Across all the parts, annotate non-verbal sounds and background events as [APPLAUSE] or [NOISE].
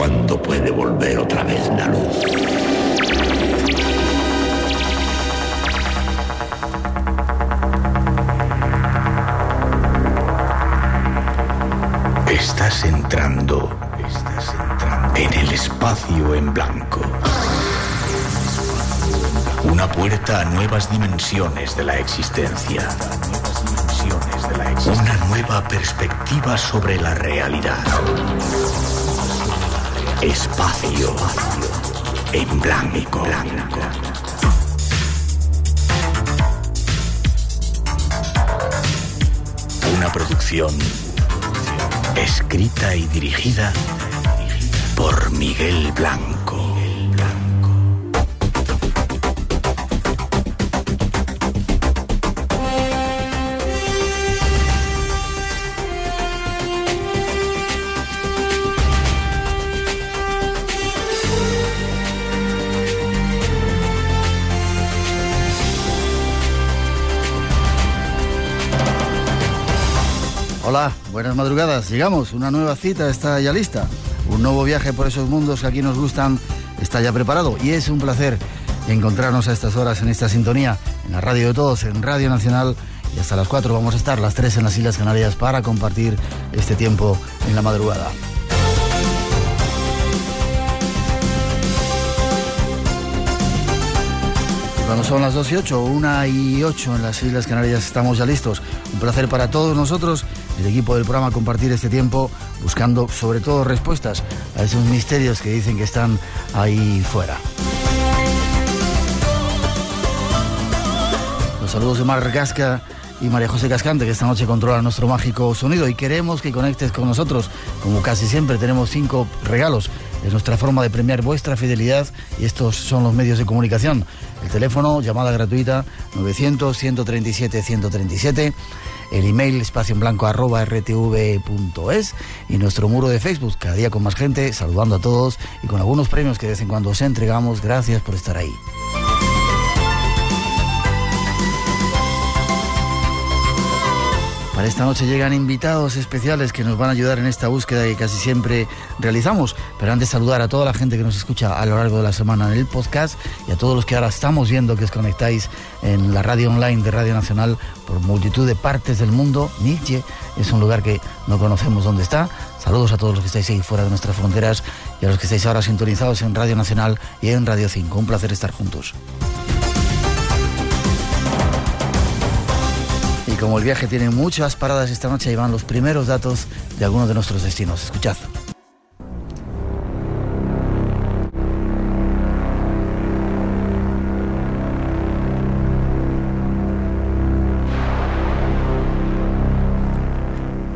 cuándo puede volver otra vez la luz. Estás entrando, estás entrando en el espacio en blanco. Una puerta a nuevas dimensiones de la existencia. Una nueva perspectiva sobre la realidad. Espacio en blanco. Una producción escrita y dirigida por Miguel Blanco. Buenas madrugadas. Llegamos, una nueva cita está ya lista. Un nuevo viaje por esos mundos que aquí nos gustan está ya preparado y es un placer encontrarnos a estas horas en esta sintonía, en la radio de todos, en Radio Nacional y hasta las 4 vamos a estar, las 3 en las Islas Canarias para compartir este tiempo en la madrugada. Cuando son las 2 y 8, 1 y 8 en las Islas Canarias estamos ya listos. Un placer para todos nosotros, el equipo del programa, compartir este tiempo buscando sobre todo respuestas a esos misterios que dicen que están ahí fuera. Los saludos de Mar Gasca y María José Cascante, que esta noche controla nuestro mágico sonido y queremos que conectes con nosotros. Como casi siempre tenemos cinco regalos. Es nuestra forma de premiar vuestra fidelidad y estos son los medios de comunicación. El teléfono, llamada gratuita 900-137-137, el email espacio en blanco arroba rtv.es y nuestro muro de Facebook, cada día con más gente, saludando a todos y con algunos premios que de vez en cuando os entregamos. Gracias por estar ahí. Para esta noche llegan invitados especiales que nos van a ayudar en esta búsqueda que casi siempre realizamos. Pero antes saludar a toda la gente que nos escucha a lo largo de la semana en el podcast y a todos los que ahora estamos viendo que os conectáis en la radio online de Radio Nacional por multitud de partes del mundo. Nietzsche es un lugar que no conocemos dónde está. Saludos a todos los que estáis ahí fuera de nuestras fronteras y a los que estáis ahora sintonizados en Radio Nacional y en Radio 5. Un placer estar juntos. Como el viaje tiene muchas paradas esta noche, ahí van los primeros datos de algunos de nuestros destinos. Escuchad.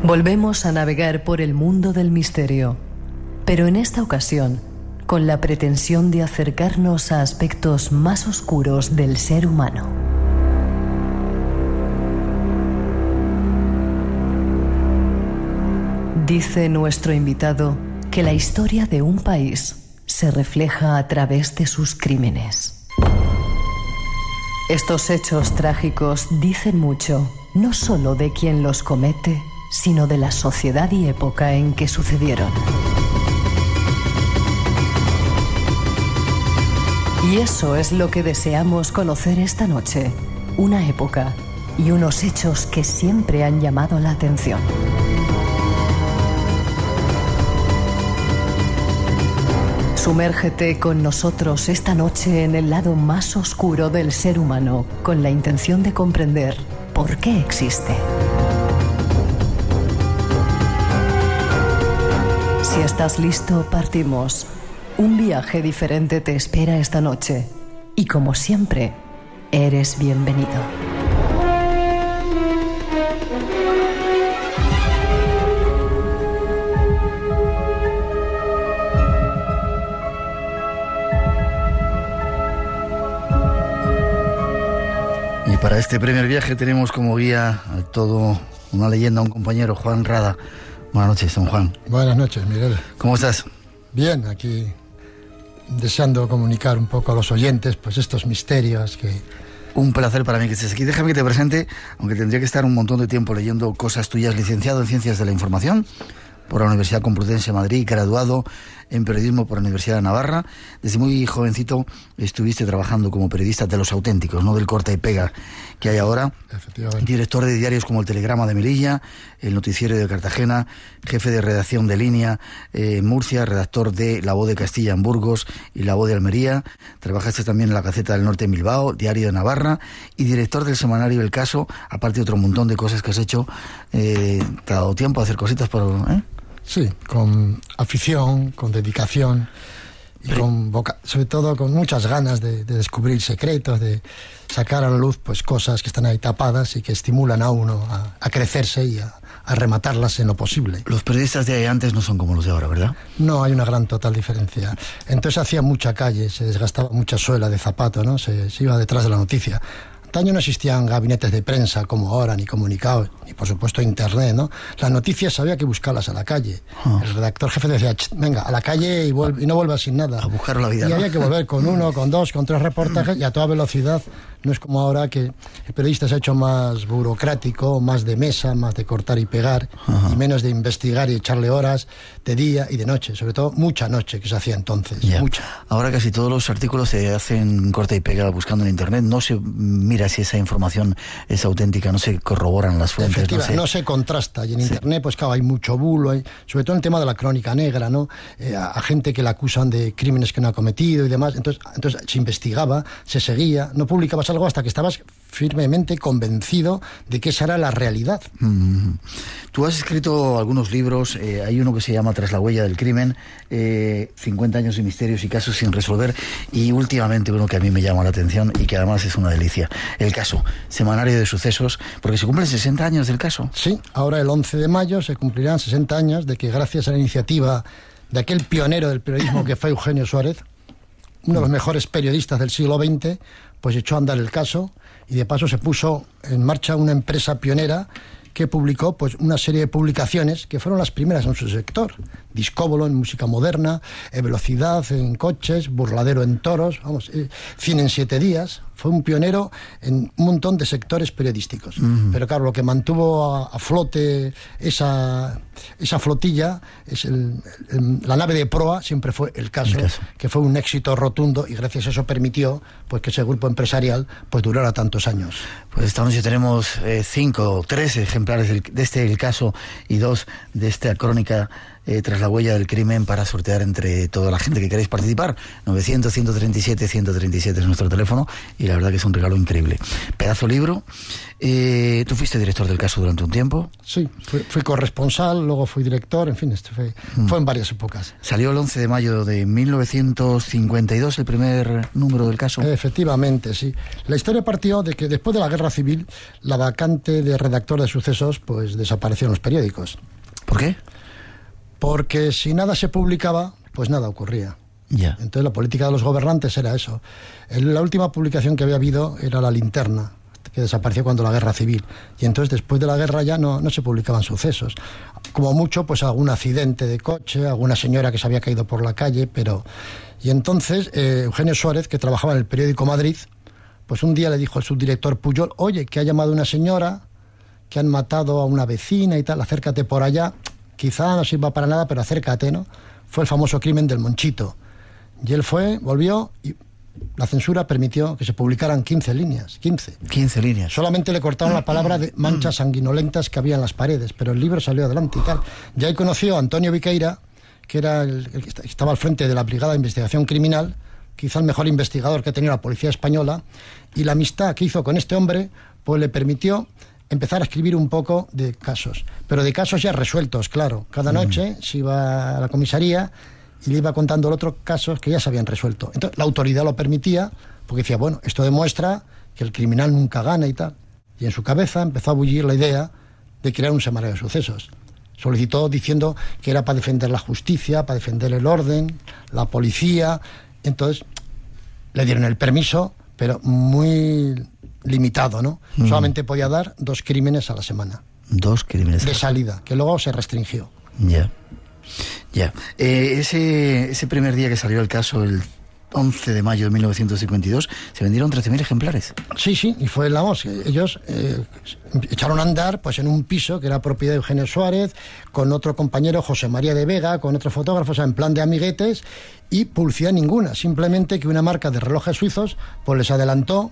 Volvemos a navegar por el mundo del misterio, pero en esta ocasión con la pretensión de acercarnos a aspectos más oscuros del ser humano. Dice nuestro invitado que la historia de un país se refleja a través de sus crímenes. Estos hechos trágicos dicen mucho, no solo de quien los comete, sino de la sociedad y época en que sucedieron. Y eso es lo que deseamos conocer esta noche, una época y unos hechos que siempre han llamado la atención. Sumérgete con nosotros esta noche en el lado más oscuro del ser humano con la intención de comprender por qué existe. Si estás listo, partimos. Un viaje diferente te espera esta noche y como siempre, eres bienvenido. Para este primer viaje tenemos como guía a todo una leyenda, un compañero, Juan Rada. Buenas noches, don Juan. Buenas noches, Miguel. ¿Cómo estás? Bien, aquí deseando comunicar un poco a los oyentes pues estos misterios que... Un placer para mí que estés aquí. Déjame que te presente, aunque tendría que estar un montón de tiempo leyendo cosas tuyas, licenciado en Ciencias de la Información, por la Universidad Complutense de Madrid, graduado en periodismo por la Universidad de Navarra. Desde muy jovencito estuviste trabajando como periodista de los auténticos, no del corta y pega que hay ahora. Director de diarios como El Telegrama de Melilla, El Noticiero de Cartagena, jefe de redacción de Línea en eh, Murcia, redactor de La Voz de Castilla en Burgos y La Voz de Almería. Trabajaste también en la Gaceta del Norte en Bilbao, Diario de Navarra y director del semanario El Caso, aparte de otro montón de cosas que has hecho. Eh, ¿Te ha dado tiempo a hacer cositas por...? ¿eh? Sí, con afición, con dedicación y con sobre todo con muchas ganas de, descubrir secretos, de sacar a la luz pues cosas que están ahí tapadas y que estimulan a uno a, crecerse y a, rematarlas en lo posible. Los periodistas de antes no son como los de ahora, ¿verdad? No, hay una gran total diferencia. Entonces hacía mucha calle, se desgastaba mucha suela de zapato, ¿no? se iba detrás de la noticia año no existían gabinetes de prensa como ahora, ni comunicados, ni por supuesto internet, ¿no? Las noticias había que buscarlas a la calle. Ah. El redactor jefe decía, venga, a la calle y, y no vuelvas sin nada. A buscar la vida. Y había que volver con uno, con dos, con tres reportajes y a toda velocidad no es como ahora que el periodista se ha hecho más burocrático, más de mesa, más de cortar y pegar, y menos de investigar y echarle horas de día y de noche, sobre todo mucha noche que se hacía entonces. Mucha. Ahora casi todos los artículos se hacen corta y pega buscando en internet, no se mira si esa información es auténtica, no se corroboran las fuentes. No se... no se... contrasta, y en internet pues claro, hay mucho bulo, hay, sobre todo en el tema de la crónica negra, ¿no? Eh, a, gente que la acusan de crímenes que no ha cometido y demás, entonces, entonces se investigaba, se seguía, no publicaba algo hasta que estabas firmemente convencido de que esa era la realidad. Mm-hmm. Tú has escrito algunos libros, eh, hay uno que se llama Tras la huella del crimen, 50 eh, años de misterios y casos sin resolver, y últimamente uno que a mí me llama la atención y que además es una delicia, el caso, Semanario de Sucesos, porque se cumplen 60 años del caso. Sí, ahora el 11 de mayo se cumplirán 60 años de que gracias a la iniciativa de aquel pionero del periodismo que fue Eugenio Suárez, uno de los mejores periodistas del siglo XX, pues echó a andar el caso y de paso se puso en marcha una empresa pionera que publicó pues una serie de publicaciones que fueron las primeras en su sector. Discóbolo en música moderna, eh, Velocidad en coches, Burladero en toros, vamos, eh, Cine en siete días. Fue un pionero en un montón de sectores periodísticos. Pero claro, lo que mantuvo a, flote esa, esa flotilla, es la nave de proa, siempre fue el caso, que fue un éxito rotundo y gracias a eso permitió pues que ese grupo empresarial pues durara tantos años. Pues esta noche tenemos eh, cinco, tres ejemplares de este el caso y dos de esta crónica eh, tras la huella del crimen para sortear entre toda la gente que queréis participar. 900-137-137 es nuestro teléfono y la verdad que es un regalo increíble. Pedazo libro. Eh, ¿Tú fuiste director del caso durante un tiempo? Sí, fui, corresponsal, luego fui director, en fin, esto fue, mm. fue en varias épocas. Salió el 11 de mayo de 1952 el primer número del caso. Efectivamente, sí. La historia partió de que después de la guerra civil, la vacante de redactor de sucesos pues desapareció en los periódicos. ¿Por qué? Porque si nada se publicaba, pues nada ocurría. Entonces la política de los gobernantes era eso. La última publicación que había habido era La Linterna, que desapareció cuando la guerra civil. Y entonces después de la guerra ya no, no se publicaban sucesos. Como mucho, pues algún accidente de coche, alguna señora que se había caído por la calle, pero... Y entonces eh, Eugenio Suárez, que trabajaba en el periódico Madrid, pues un día le dijo al subdirector Puyol, oye, que ha llamado una señora, que han matado a una vecina y tal, acércate por allá quizá no sirva para nada, pero acércate, ¿no? Fue el famoso crimen del Monchito. Y él fue, volvió y la censura permitió que se publicaran 15 líneas, 15. 15 líneas. Solamente le cortaron la palabra de manchas sanguinolentas que había en las paredes, pero el libro salió adelante y tal. Ya ahí conoció a Antonio Viqueira, que era el, que estaba al frente de la Brigada de Investigación Criminal, quizá el mejor investigador que tenía la policía española, y la amistad que hizo con este hombre, pues le permitió empezar a escribir un poco de casos, pero de casos ya resueltos, claro. Cada noche se iba a la comisaría y le iba contando los otros casos que ya se habían resuelto. Entonces la autoridad lo permitía porque decía, bueno, esto demuestra que el criminal nunca gana y tal. Y en su cabeza empezó a bullir la idea de crear un semanario de sucesos. Solicitó diciendo que era para defender la justicia, para defender el orden, la policía. Entonces le dieron el permiso, pero muy limitado, ¿no? Mm. Solamente podía dar dos crímenes a la semana. Dos crímenes. De salida, que luego se restringió. Ya. Ya. Eh, ese, ese primer día que salió el caso, el 11 de mayo de 1952 se vendieron 13.000 ejemplares. Sí, sí, y fue la voz. Ellos eh, echaron a andar pues en un piso que era propiedad de Eugenio Suárez, con otro compañero José María de Vega, con otro fotógrafo, o sea, en plan de amiguetes, y publicidad ninguna, simplemente que una marca de relojes suizos pues les adelantó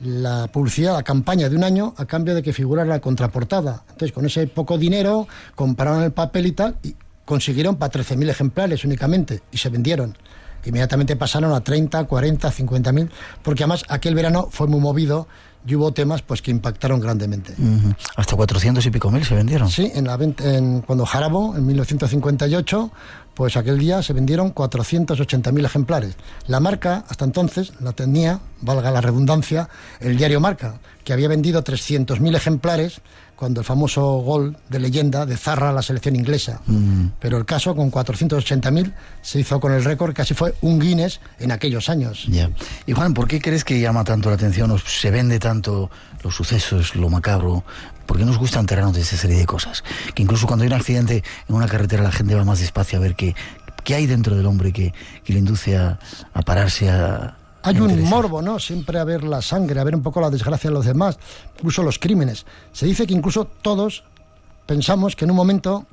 la publicidad, la campaña de un año a cambio de que figurara la contraportada. Entonces, con ese poco dinero, compraron el papel y tal, y consiguieron para 13.000 ejemplares únicamente, y se vendieron. Inmediatamente pasaron a 30, 40, 50.000, porque además aquel verano fue muy movido y hubo temas pues que impactaron grandemente. Hasta 400 y pico mil se vendieron. Sí, en la, en, cuando Jarabo, en 1958, pues aquel día se vendieron 480.000 ejemplares. La marca, hasta entonces, la tenía, valga la redundancia, el diario Marca, que había vendido 300.000 ejemplares cuando el famoso gol de leyenda de Zarra a la selección inglesa. Mm. Pero el caso, con 480.000, se hizo con el récord, casi fue un Guinness en aquellos años. Y Juan, ¿por qué crees que llama tanto la atención o se vende tanto los sucesos, lo macabro? ¿Por qué nos gusta enterarnos de esa serie de cosas? Que incluso cuando hay un accidente en una carretera la gente va más despacio a ver qué, qué hay dentro del hombre que, que le induce a, a pararse a hay un morbo, ¿no? Siempre a ver la sangre, a ver un poco la desgracia de los demás, incluso los crímenes. Se dice que incluso todos pensamos que en un momento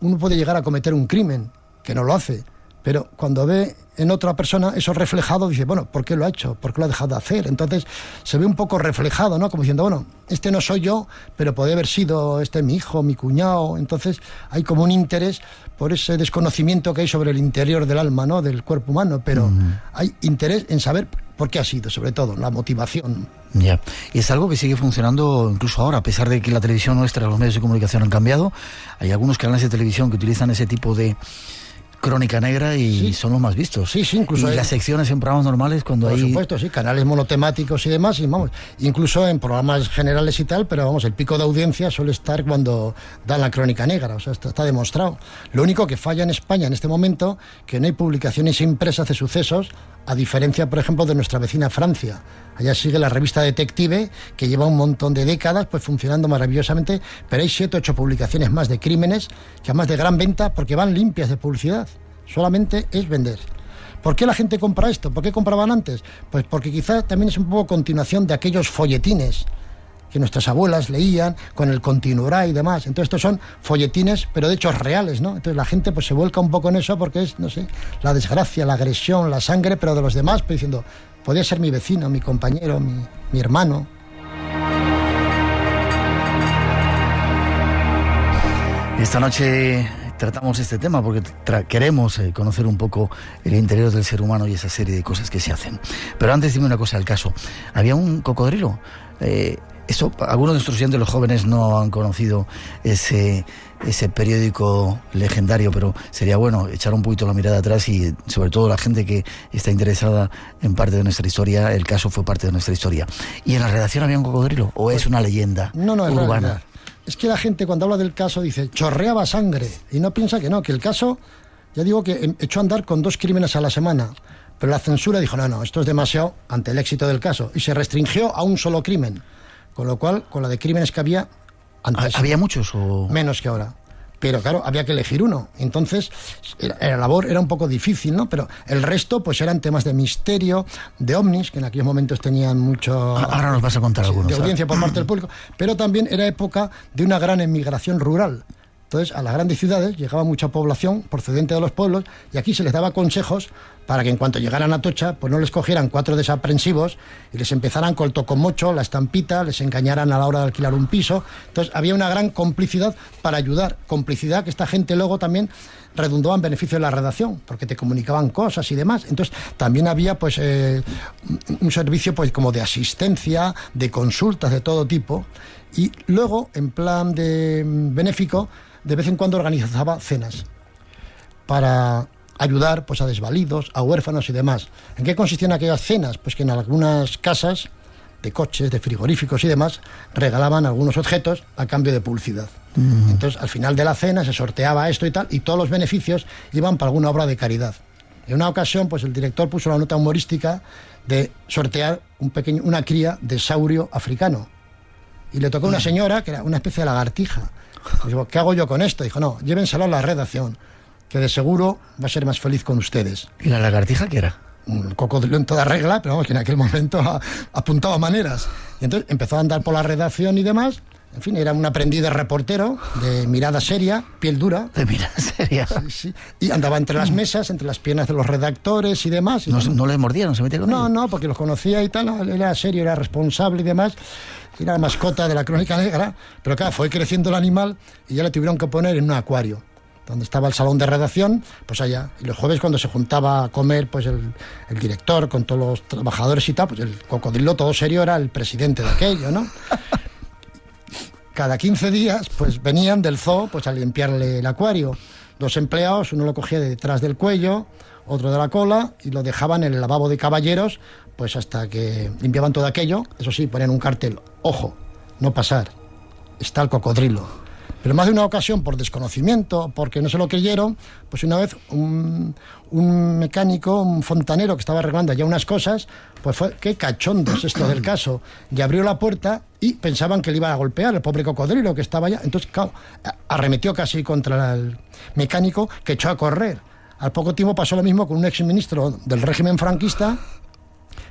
uno puede llegar a cometer un crimen, que no lo hace, pero cuando ve en otra persona eso reflejado, dice, bueno, ¿por qué lo ha hecho? ¿Por qué lo ha dejado de hacer? Entonces se ve un poco reflejado, ¿no? Como diciendo, bueno, este no soy yo, pero puede haber sido este mi hijo, mi cuñado. Entonces hay como un interés por ese desconocimiento que hay sobre el interior del alma, ¿no? Del cuerpo humano, pero hay interés en saber por qué ha sido, sobre todo, la motivación. Ya, y es algo que sigue funcionando incluso ahora, a pesar de que la televisión nuestra, los medios de comunicación han cambiado. Hay algunos canales de televisión que utilizan ese tipo de Crónica Negra y son los más vistos. Sí, sí, incluso. Y las secciones en programas normales cuando hay. Por supuesto, sí, canales monotemáticos y demás, y vamos, incluso en programas generales y tal, pero vamos, el pico de audiencia suele estar cuando dan la Crónica Negra, o sea, está, está demostrado. Lo único que falla en España en este momento, que no hay publicaciones impresas de sucesos, a diferencia, por ejemplo, de nuestra vecina Francia. Allá sigue la revista Detective, que lleva un montón de décadas pues funcionando maravillosamente, pero hay siete, ocho publicaciones más de crímenes, que además de gran venta, porque van limpias de publicidad. Solamente es vender. ¿Por qué la gente compra esto? ¿Por qué compraban antes? Pues porque quizás también es un poco continuación de aquellos folletines que nuestras abuelas leían con el continuará y demás. Entonces estos son folletines, pero de hechos reales, ¿no? Entonces la gente pues se vuelca un poco en eso porque es, no sé, la desgracia, la agresión, la sangre, pero de los demás, pues diciendo, Podía ser mi vecino, mi compañero, mi, hermano. Esta noche tratamos este tema porque queremos eh, conocer un poco el interior del ser humano y esa serie de cosas que se hacen. Pero antes dime una cosa del caso. Había un cocodrilo. Eh, eso, algunos de nuestros oyentes, los jóvenes, no han conocido ese, ese periódico legendario, pero sería bueno echar un poquito la mirada atrás y sobre todo la gente que está interesada en parte de nuestra historia, el caso fue parte de nuestra historia. ¿Y en la redacción había un cocodrilo o es una leyenda no, no, urbana? Es que la gente cuando habla del caso dice chorreaba sangre y no piensa que no, que el caso, ya digo que echó a andar con dos crímenes a la semana. Pero la censura dijo, no, no, esto es demasiado ante el éxito del caso. Y se restringió a un solo crimen. Con lo cual, con la de crímenes que había antes. ¿Había muchos o...? Menos que ahora. Pero claro, había que elegir uno. Entonces, la labor era un poco difícil, ¿no? Pero el resto, pues eran temas de misterio, de ovnis, que en aquellos momentos tenían mucho... Ahora nos vas a contar algunos. De audiencia por parte del público. Pero también era época de una gran emigración rural. Entonces, a las grandes ciudades llegaba mucha población procedente de los pueblos y aquí se les daba consejos para que en cuanto llegaran a Tocha, pues no les cogieran cuatro desaprensivos y les empezaran con el tocomocho, la estampita, les engañaran a la hora de alquilar un piso. Entonces, había una gran complicidad para ayudar. Complicidad que esta gente luego también redundó en beneficio de la redacción, porque te comunicaban cosas y demás. Entonces, también había pues eh, un servicio pues como de asistencia, de consultas de todo tipo. Y luego, en plan de mm, benéfico, de vez en cuando organizaba cenas para ayudar pues, a desvalidos, a huérfanos y demás. ¿En qué consistían aquellas cenas? Pues que en algunas casas de coches, de frigoríficos y demás, regalaban algunos objetos a cambio de publicidad. Entonces, al final de la cena se sorteaba esto y tal, y todos los beneficios iban para alguna obra de caridad. En una ocasión, pues el director puso la nota humorística de sortear un pequeño, una cría de saurio africano. Y le tocó a una señora que era una especie de lagartija. Digo, ¿qué hago yo con esto? Dijo, no, llévenselo a la redacción, que de seguro va a ser más feliz con ustedes. ¿Y la lagartija qué era? un cocodrilo en toda regla, pero vamos, que en aquel momento [LAUGHS] apuntaba maneras. Y entonces empezó a andar por la redacción y demás. En fin, era un aprendiz de reportero, de mirada seria, piel dura. De mirada seria. Y andaba entre las mesas, entre las piernas de los redactores y demás. no, no le mordía, no se metía con No, no, porque los conocía y tal, era serio, era responsable y demás. Era la mascota de la crónica negra, pero claro, fue creciendo el animal y ya le tuvieron que poner en un acuario donde estaba el salón de redacción, pues allá. Y los jueves cuando se juntaba a comer, pues el, director con todos los trabajadores y tal, pues el cocodrilo todo serio era el presidente de aquello, ¿no? Cada 15 días, pues venían del zoo pues a limpiarle el acuario. Dos empleados, uno lo cogía detrás del cuello, otro de la cola, y lo dejaban en el lavabo de caballeros, pues hasta que limpiaban todo aquello. Eso sí, ponían un cartel, ojo, no pasar, está el cocodrilo pero más de una ocasión, por desconocimiento, porque no se lo creyeron, pues una vez un, mecánico, un fontanero que estaba arreglando ya unas cosas, pues fue, qué cachondo es esto del caso, y abrió la puerta y pensaban que le iba a golpear el pobre cocodrilo que estaba allá. Entonces, claro, arremetió casi contra el mecánico que echó a correr. Al poco tiempo pasó lo mismo con un exministro del régimen franquista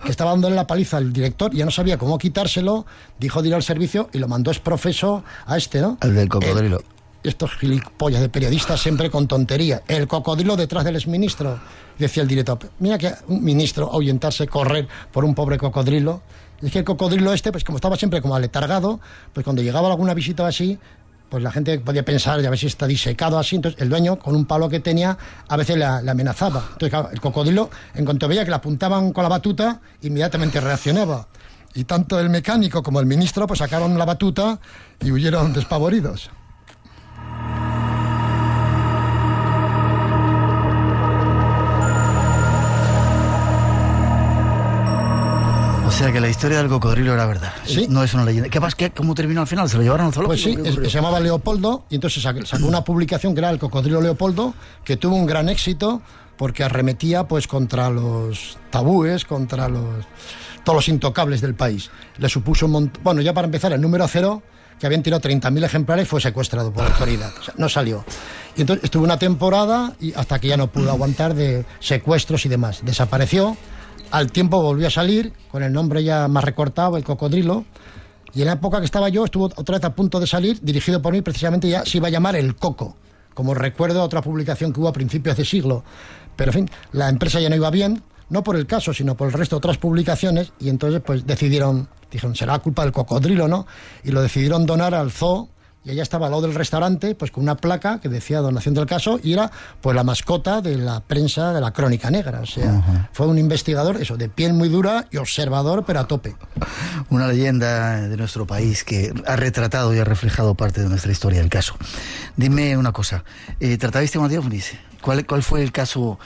que estaba dándole la paliza al director, ya no sabía cómo quitárselo, dijo de ir al servicio y lo mandó es profeso a este, ¿no? El del cocodrilo. Eh, estos gilipollas de periodistas siempre con tontería. El cocodrilo detrás del exministro, decía el director. Mira que un ministro ahuyentarse, correr por un pobre cocodrilo. Es que el cocodrilo este, pues como estaba siempre como aletargado, pues cuando llegaba alguna visita así, pues la gente podía pensar, ya ver si está disecado así, entonces el dueño con un palo que tenía a veces le, amenazaba. Entonces el cocodrilo, en cuanto veía que le apuntaban con la batuta, inmediatamente reaccionaba. Y tanto el mecánico como el ministro pues sacaron la batuta y huyeron [LAUGHS] despavoridos. Sea que la historia del cocodrilo era verdad. Sí. No es una leyenda. ¿Qué pasa? ¿Cómo terminó al final? ¿Se lo llevaron al zoológico? Pues sí, se llamaba Leopoldo y entonces sacó, una publicación que era el cocodrilo Leopoldo que tuvo un gran éxito porque arremetía pues contra los tabúes, contra los todos los intocables del país. Le supuso un montón... Bueno, ya para empezar, el número cero, que habían tirado 30.000 ejemplares, fue secuestrado por la autoridad. O sea, no salió. Y entonces estuvo una temporada y hasta que ya no pudo aguantar de secuestros y demás. Desapareció al tiempo volvió a salir, con el nombre ya más recortado, el cocodrilo. Y en la época que estaba yo, estuvo otra vez a punto de salir, dirigido por mí, precisamente ya se iba a llamar El Coco, como recuerdo a otra publicación que hubo a principios de siglo. Pero en fin, la empresa ya no iba bien, no por el caso, sino por el resto de otras publicaciones, y entonces pues decidieron, dijeron, será culpa del cocodrilo, ¿no? Y lo decidieron donar al zoo y ella estaba al lado del restaurante, pues con una placa que decía donación del caso, y era pues la mascota de la prensa de la crónica negra. O sea, fue un investigador, eso, de piel muy dura y observador, pero a tope. Una leyenda de nuestro país que ha retratado y ha reflejado parte de nuestra historia, el caso. Dime una cosa, eh, ¿tratabais tema de ovnis? ¿Cuál, ¿Cuál fue el caso?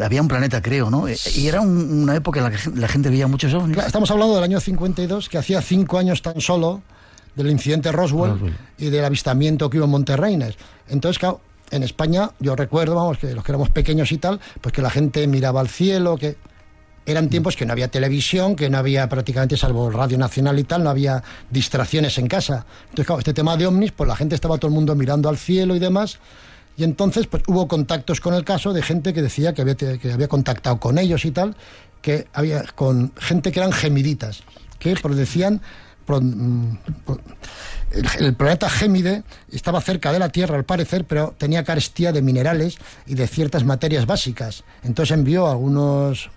Había un planeta, creo, ¿no? Y era una época en la que la gente veía muchos ovnis. estamos hablando del año 52, que hacía cinco años tan solo del incidente Roswell, y del avistamiento que hubo en Monterreynes. Entonces, claro, en España yo recuerdo, vamos, que los que éramos pequeños y tal, pues que la gente miraba al cielo, que eran tiempos que no había televisión, que no había prácticamente, salvo Radio Nacional y tal, no había distracciones en casa. Entonces, claro, este tema de ovnis, pues la gente estaba todo el mundo mirando al cielo y demás. Y entonces, pues hubo contactos con el caso de gente que decía que había, que había contactado con ellos y tal, que había con gente que eran gemiditas, que pues, decían el, planeta Gémide estaba cerca de la Tierra, al parecer, pero tenía carestía de minerales y de ciertas materias básicas. Entonces envió a algunos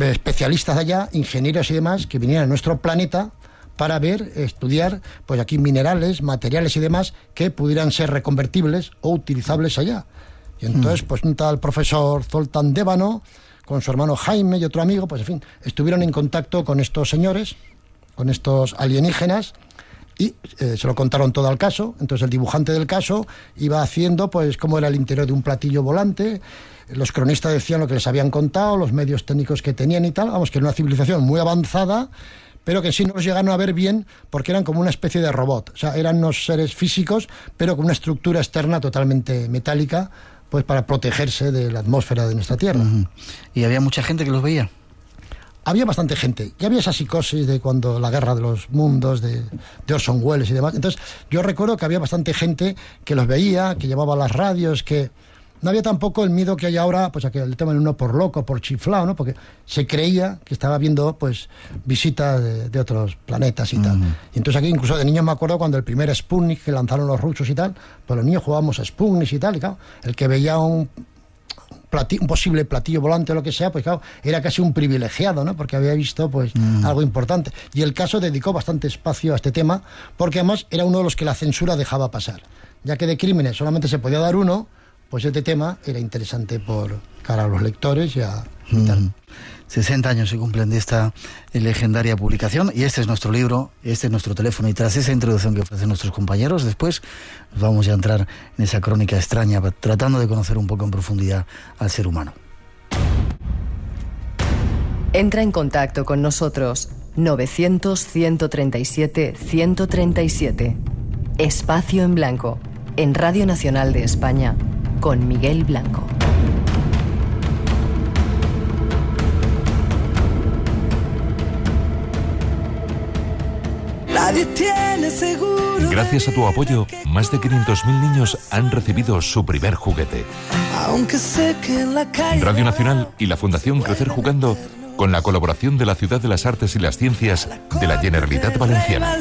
especialistas allá, ingenieros y demás, que vinieran a nuestro planeta para ver, estudiar, pues aquí minerales, materiales y demás que pudieran ser reconvertibles o utilizables allá. Y entonces, mm. pues un tal profesor Zoltán Débano, con su hermano Jaime y otro amigo, pues en fin, estuvieron en contacto con estos señores con estos alienígenas y eh, se lo contaron todo al caso. Entonces el dibujante del caso iba haciendo pues cómo era el interior de un platillo volante. Los cronistas decían lo que les habían contado, los medios técnicos que tenían y tal. Vamos, que era una civilización muy avanzada, pero que sí no llegaron a ver bien porque eran como una especie de robot. O sea, eran unos seres físicos, pero con una estructura externa totalmente metálica, pues para protegerse de la atmósfera de nuestra Tierra. ¿Y había mucha gente que los veía? Había bastante gente. Ya había esa psicosis de cuando la guerra de los mundos, de, de Orson Welles y demás. Entonces, yo recuerdo que había bastante gente que los veía, que llevaba las radios, que no había tampoco el miedo que hay ahora, pues a que el tema de uno por loco, por chiflado, ¿no? Porque se creía que estaba viendo, pues, visitas de, otros planetas y tal. Y entonces aquí, incluso de niño me acuerdo cuando el primer Sputnik que lanzaron los rusos y tal, pues los niños jugábamos a Sputnik y tal, y claro, el que veía un un posible platillo volante o lo que sea, pues claro, era casi un privilegiado, ¿no? Porque había visto, pues, algo importante. Y el caso dedicó bastante espacio a este tema, porque además era uno de los que la censura dejaba pasar. Ya que de crímenes solamente se podía dar uno, pues este tema era interesante por cara a los lectores y a... 60 años se cumplen de esta legendaria publicación y este es nuestro libro, este es nuestro teléfono y tras esa introducción que ofrecen nuestros compañeros, después vamos a entrar en esa crónica extraña tratando de conocer un poco en profundidad al ser humano. Entra en contacto con nosotros 900 137 137. Espacio en Blanco en Radio Nacional de España con Miguel Blanco. Gracias a tu apoyo, más de 500.000 niños han recibido su primer juguete. Radio Nacional y la Fundación Crecer Jugando con la colaboración de la Ciudad de las Artes y las Ciencias de la Generalitat Valenciana.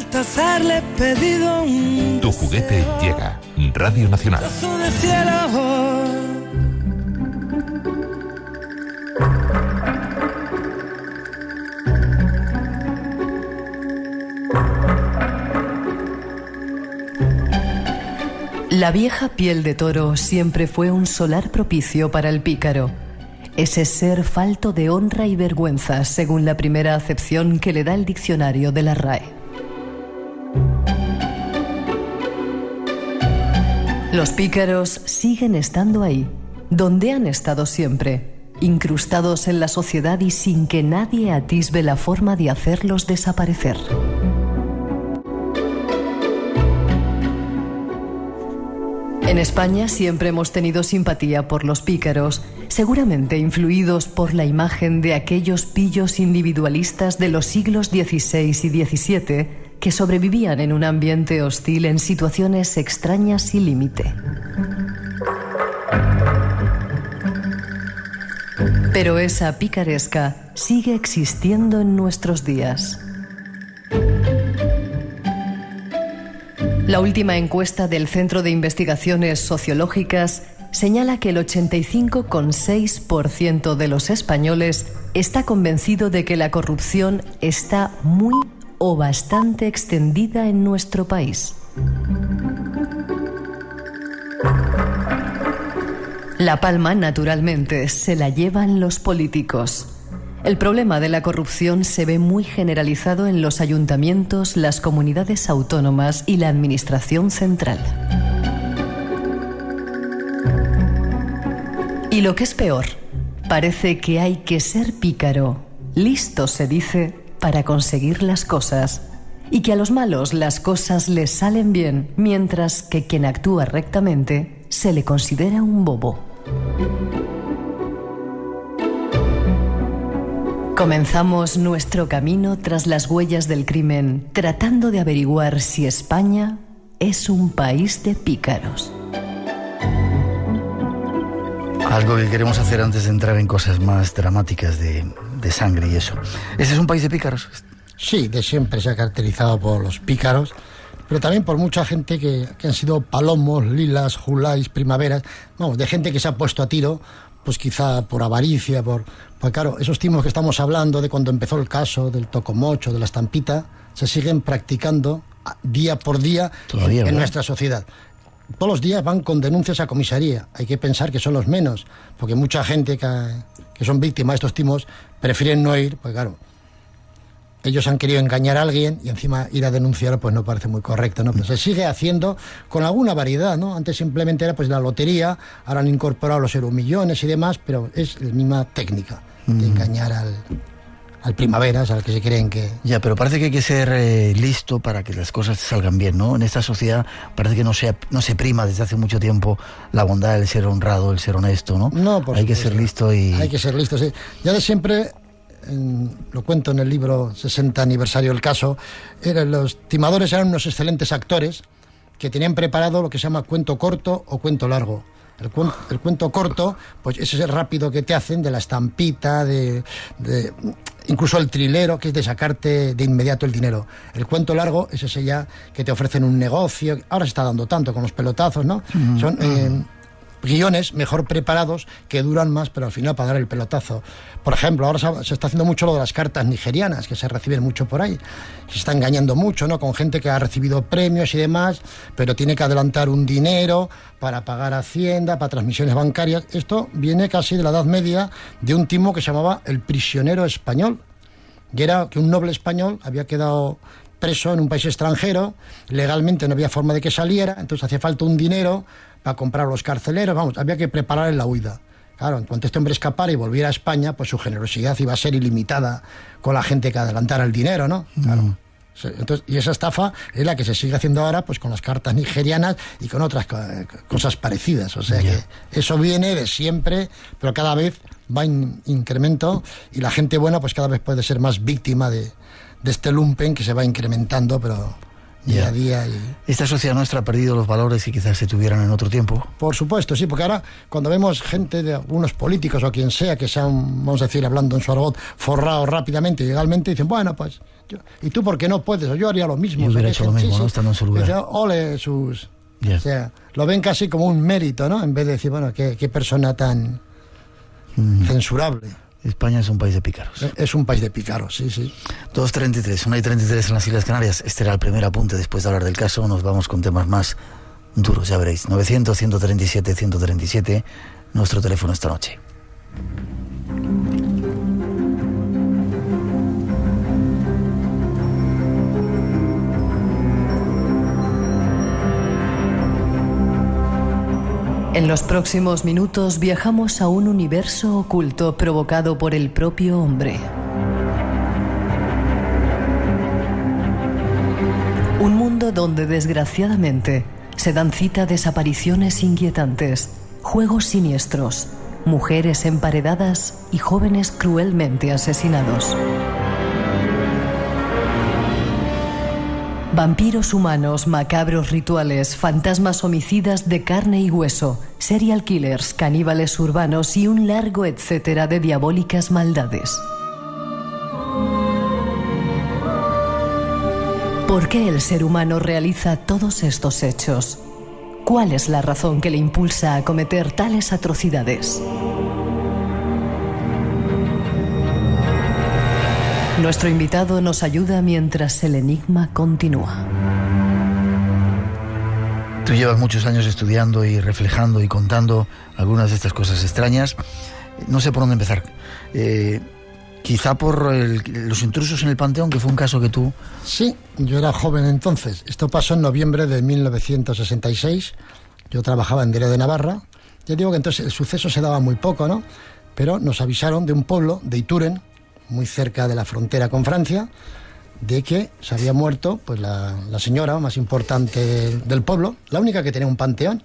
Tu juguete llega. Radio Nacional. La vieja piel de toro siempre fue un solar propicio para el pícaro ese ser falto de honra y vergüenza, según la primera acepción que le da el diccionario de la RAE. Los pícaros siguen estando ahí, donde han estado siempre, incrustados en la sociedad y sin que nadie atisbe la forma de hacerlos desaparecer. En España siempre hemos tenido simpatía por los pícaros, seguramente influidos por la imagen de aquellos pillos individualistas de los siglos XVI y XVII que sobrevivían en un ambiente hostil en situaciones extrañas y límite. Pero esa picaresca sigue existiendo en nuestros días. La última encuesta del Centro de Investigaciones Sociológicas señala que el 85,6% de los españoles está convencido de que la corrupción está muy o bastante extendida en nuestro país. La palma, naturalmente, se la llevan los políticos. El problema de la corrupción se ve muy generalizado en los ayuntamientos, las comunidades autónomas y la Administración central. Y lo que es peor, parece que hay que ser pícaro, listo se dice, para conseguir las cosas, y que a los malos las cosas les salen bien, mientras que quien actúa rectamente se le considera un bobo. Comenzamos nuestro camino tras las huellas del crimen, tratando de averiguar si España es un país de pícaros. Algo que queremos hacer antes de entrar en cosas más dramáticas de, sangre y eso. ¿Ese es un país de pícaros? Sí, de siempre se ha caracterizado por los pícaros, pero también por mucha gente que, que han sido palomos, lilas, juláis, primaveras, vamos, de gente que se ha puesto a tiro pues quizá por avaricia, por... Pues claro, esos timos que estamos hablando de cuando empezó el caso del tocomocho, de la estampita, se siguen practicando día por día en, nuestra sociedad. Todos los días van con denuncias a comisaría. Hay que pensar que son los menos, porque mucha gente que, que son víctimas de estos timos prefieren no ir, pues claro, ellos han querido engañar a alguien y encima ir a denunciar pues no parece muy correcto, ¿no? Pero se sigue haciendo con alguna variedad, ¿no? Antes simplemente era pues la lotería, ahora han incorporado los millones y demás, pero es la misma técnica de engañar al, al primaveras, al que se creen que... Ya, pero parece que hay que ser eh, listo para que las cosas salgan bien, ¿no? En esta sociedad parece que no se, no se prima desde hace mucho tiempo la bondad, el ser honrado, el ser honesto, ¿no? No, por Hay que ser listo y... Hay que ser listo, sí. Ya de siempre lo cuento en el libro 60 aniversario del caso, eran, los timadores eran unos excelentes actores que tenían preparado lo que se llama cuento corto o cuento largo. El, cuen- el cuento corto, pues es ese rápido que te hacen de la estampita, de, de- incluso el trilero, que es de sacarte de inmediato el dinero. El cuento largo es ese ya que te ofrecen un negocio. Ahora se está dando tanto con los pelotazos, ¿no? Son eh, guiones mejor preparados que duran más, pero al final para dar el pelotazo. Por ejemplo, ahora se, está haciendo mucho lo de las cartas nigerianas, que se reciben mucho por ahí. Se está engañando mucho, ¿no? Con gente que ha recibido premios y demás, pero tiene que adelantar un dinero para pagar Hacienda, para transmisiones bancarias. Esto viene casi de la Edad Media de un timo que se llamaba el prisionero español. Y era que un noble español había quedado preso en un país extranjero, legalmente no había forma de que saliera, entonces hacía falta un dinero para comprar a los carceleros, vamos, había que preparar la huida. Claro, en cuanto este hombre escapara y volviera a España, pues su generosidad iba a ser ilimitada con la gente que adelantara el dinero, ¿no? Claro. Se- Entonces, y esa estafa es la que se sigue haciendo ahora pues con las cartas nigerianas y con otras co- cosas parecidas. O sea que eso viene de siempre, pero cada vez va en incremento y la gente buena pues cada vez puede ser más víctima de, de este lumpen que se va incrementando, pero día a día. Y, Esta sociedad nuestra ha perdido los valores que quizás se tuvieran en otro tiempo. por supuesto, sí, porque ahora cuando vemos gente de algunos políticos o quien sea que se han, vamos a decir, hablando en su argot, forrado rápidamente y legalmente, dicen, bueno, pues, yo- ¿y tú por qué no puedes? O yo haría lo mismo. Yo hubiera hecho lo mismo, ¿no? Estando en su lugar. Dice, ole sus... O sea, lo ven casi como un mérito, ¿no? En vez de decir, bueno, qué, qué persona tan Mm. censurable. España es un país de pícaros. Es un país de pícaros, sí, sí. 2.33, una y 33 en las Islas Canarias. Este era el primer apunte después de hablar del caso. Nos vamos con temas más duros, ya veréis. 900, 137, 137, nuestro teléfono esta noche. En los próximos minutos viajamos a un universo oculto provocado por el propio hombre. Un mundo donde desgraciadamente se dan cita desapariciones inquietantes, juegos siniestros, mujeres emparedadas y jóvenes cruelmente asesinados. Vampiros humanos, macabros rituales, fantasmas homicidas de carne y hueso, serial killers, caníbales urbanos y un largo etcétera de diabólicas maldades. ¿Por qué el ser humano realiza todos estos hechos? ¿Cuál es la razón que le impulsa a cometer tales atrocidades? Nuestro invitado nos ayuda mientras el enigma continúa. Tú llevas muchos años estudiando y reflejando y contando algunas de estas cosas extrañas. No sé por dónde empezar. Eh, quizá por el- los intrusos en el Panteón, que fue un caso que tú... Sí, yo era joven entonces. Esto pasó en noviembre de 1966. Yo trabajaba en Diario de Navarra. Ya digo que entonces el suceso se daba muy poco, ¿no? Pero nos avisaron de un pueblo, de Ituren, muy cerca de la frontera con Francia, de que se había muerto pues la, la señora más importante del, pueblo, la única que tenía un panteón.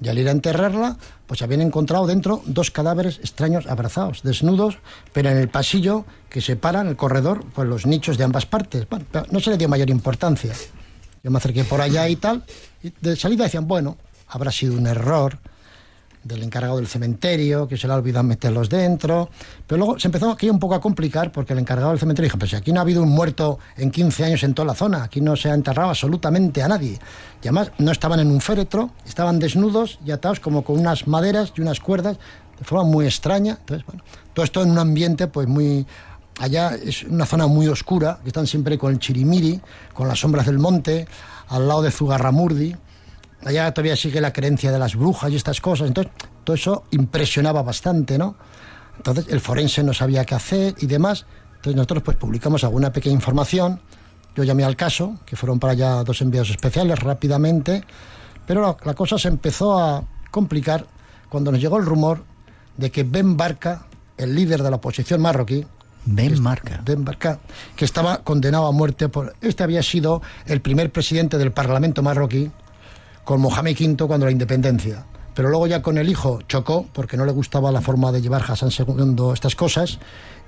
Y al ir a enterrarla, pues habían encontrado dentro dos cadáveres extraños abrazados, desnudos, pero en el pasillo que separa en el corredor, pues los nichos de ambas partes. Bueno, no se le dio mayor importancia. Yo me acerqué por allá y tal, y de salida decían, bueno, habrá sido un error del encargado del cementerio, que se le ha olvidado meterlos dentro. Pero luego se empezó aquí un poco a complicar porque el encargado del cementerio dijo, pues aquí no ha habido un muerto en 15 años en toda la zona, aquí no se ha enterrado absolutamente a nadie. Y además no estaban en un féretro, estaban desnudos y atados como con unas maderas y unas cuerdas de forma muy extraña. Entonces, bueno, todo esto en un ambiente pues muy... Allá es una zona muy oscura, que están siempre con el chirimiri, con las sombras del monte, al lado de Zugarramurdi, allá todavía sigue la creencia de las brujas y estas cosas. Entonces, todo eso impresionaba bastante, ¿no? Entonces, el forense no sabía qué hacer y demás. Entonces, nosotros pues publicamos alguna pequeña información. Yo llamé al caso, que fueron para allá dos enviados especiales rápidamente. Pero la, la cosa se empezó a complicar cuando nos llegó el rumor de que Ben Barca, el líder de la oposición marroquí, Ben Marca. Ben Barca, que estaba condenado a muerte por... Este había sido el primer presidente del Parlamento marroquí con Mohamed V cuando la independencia. Pero luego ya con el hijo chocó porque no le gustaba la forma de llevar Hassan II estas cosas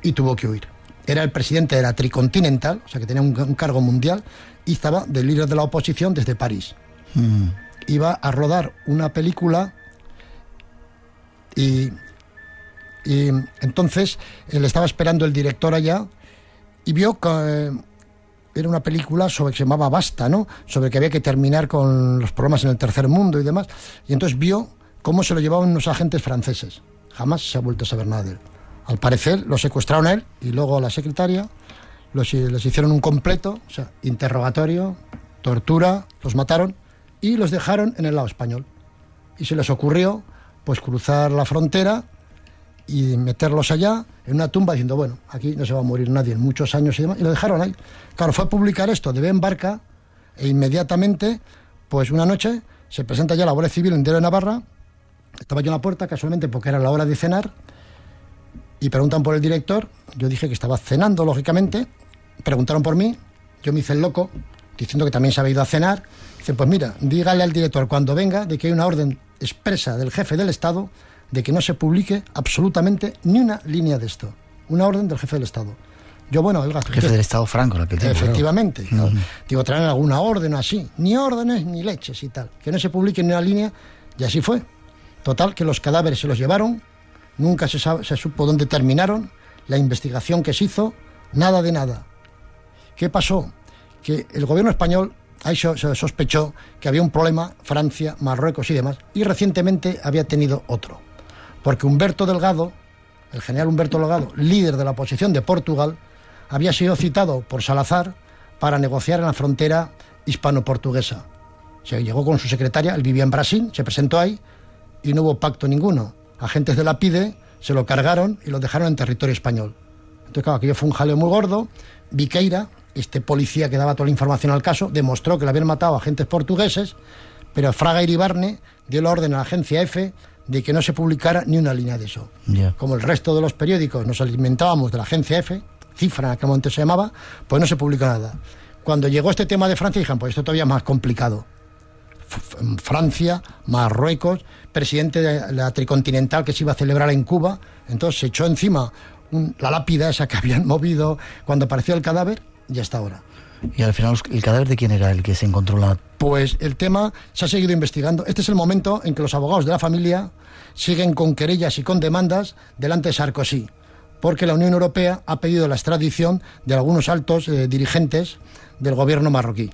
y tuvo que huir. Era el presidente de la Tricontinental, o sea que tenía un, un cargo mundial, y estaba del líder de la oposición desde París. Mm. Iba a rodar una película Y, y entonces él estaba esperando el director allá y vio que eh, era una película sobre que se llamaba Basta, ¿no? Sobre que había que terminar con los problemas en el tercer mundo y demás. Y entonces vio cómo se lo llevaban unos agentes franceses. Jamás se ha vuelto a saber nada de él. Al parecer lo secuestraron a él y luego a la secretaria, los, les hicieron un completo, o sea, interrogatorio, tortura, los mataron y los dejaron en el lado español. Y se les ocurrió pues cruzar la frontera y meterlos allá en una tumba diciendo, bueno, aquí no se va a morir nadie en muchos años y demás, y lo dejaron ahí. Claro, fue a publicar esto de Ben Barca e inmediatamente, pues una noche, se presenta ya la Guardia Civil en de Navarra, estaba yo en la puerta casualmente porque era la hora de cenar, y preguntan por el director, yo dije que estaba cenando, lógicamente, preguntaron por mí, yo me hice el loco, diciendo que también se había ido a cenar, dicen, pues mira, dígale al director cuando venga de que hay una orden expresa del jefe del Estado de que no se publique absolutamente ni una línea de esto. Una orden del jefe del Estado. Yo, bueno, el jefe del Estado Franco, en aquel tiempo. Efectivamente. Digo, traen alguna orden así. Ni órdenes ni leches y tal. Que no se publique ni una línea. Y así fue. Total, que los cadáveres se los llevaron. Nunca se, se supo dónde terminaron. La investigación que se hizo, nada de nada. ¿Qué pasó? Que el gobierno español ahí se sospechó que había un problema, Francia, Marruecos y demás, y recientemente había tenido otro porque Humberto Delgado, el general Humberto Delgado, líder de la oposición de Portugal, había sido citado por Salazar para negociar en la frontera hispano-portuguesa. Se llegó con su secretaria, él vivía en Brasil, se presentó ahí y no hubo pacto ninguno. Agentes de la PIDE se lo cargaron y lo dejaron en territorio español. Entonces, claro, aquello fue un jaleo muy gordo. Viqueira, este policía que daba toda la información al caso, demostró que le habían matado a agentes portugueses, pero Fraga Iribarne dio la orden a la agencia F de que no se publicara ni una línea de eso. Como el resto de los periódicos nos alimentábamos de la agencia F, cifra en aquel momento se llamaba, pues no se publicó nada. Cuando llegó este tema de Francia, dijeron, pues esto todavía más complicado. Francia, Marruecos, presidente de la tricontinental que se iba a celebrar en Cuba, entonces se echó encima la lápida esa que habían [LAUGHS] movido cuando apareció el cadáver y hasta ahora. ¿Y al final el cadáver de quién era el que se encontró la...? Pues el tema se ha seguido investigando. Este es el momento en que los abogados de la familia siguen con querellas y con demandas delante de Sarkozy, porque la Unión Europea ha pedido la extradición de algunos altos eh, dirigentes del gobierno marroquí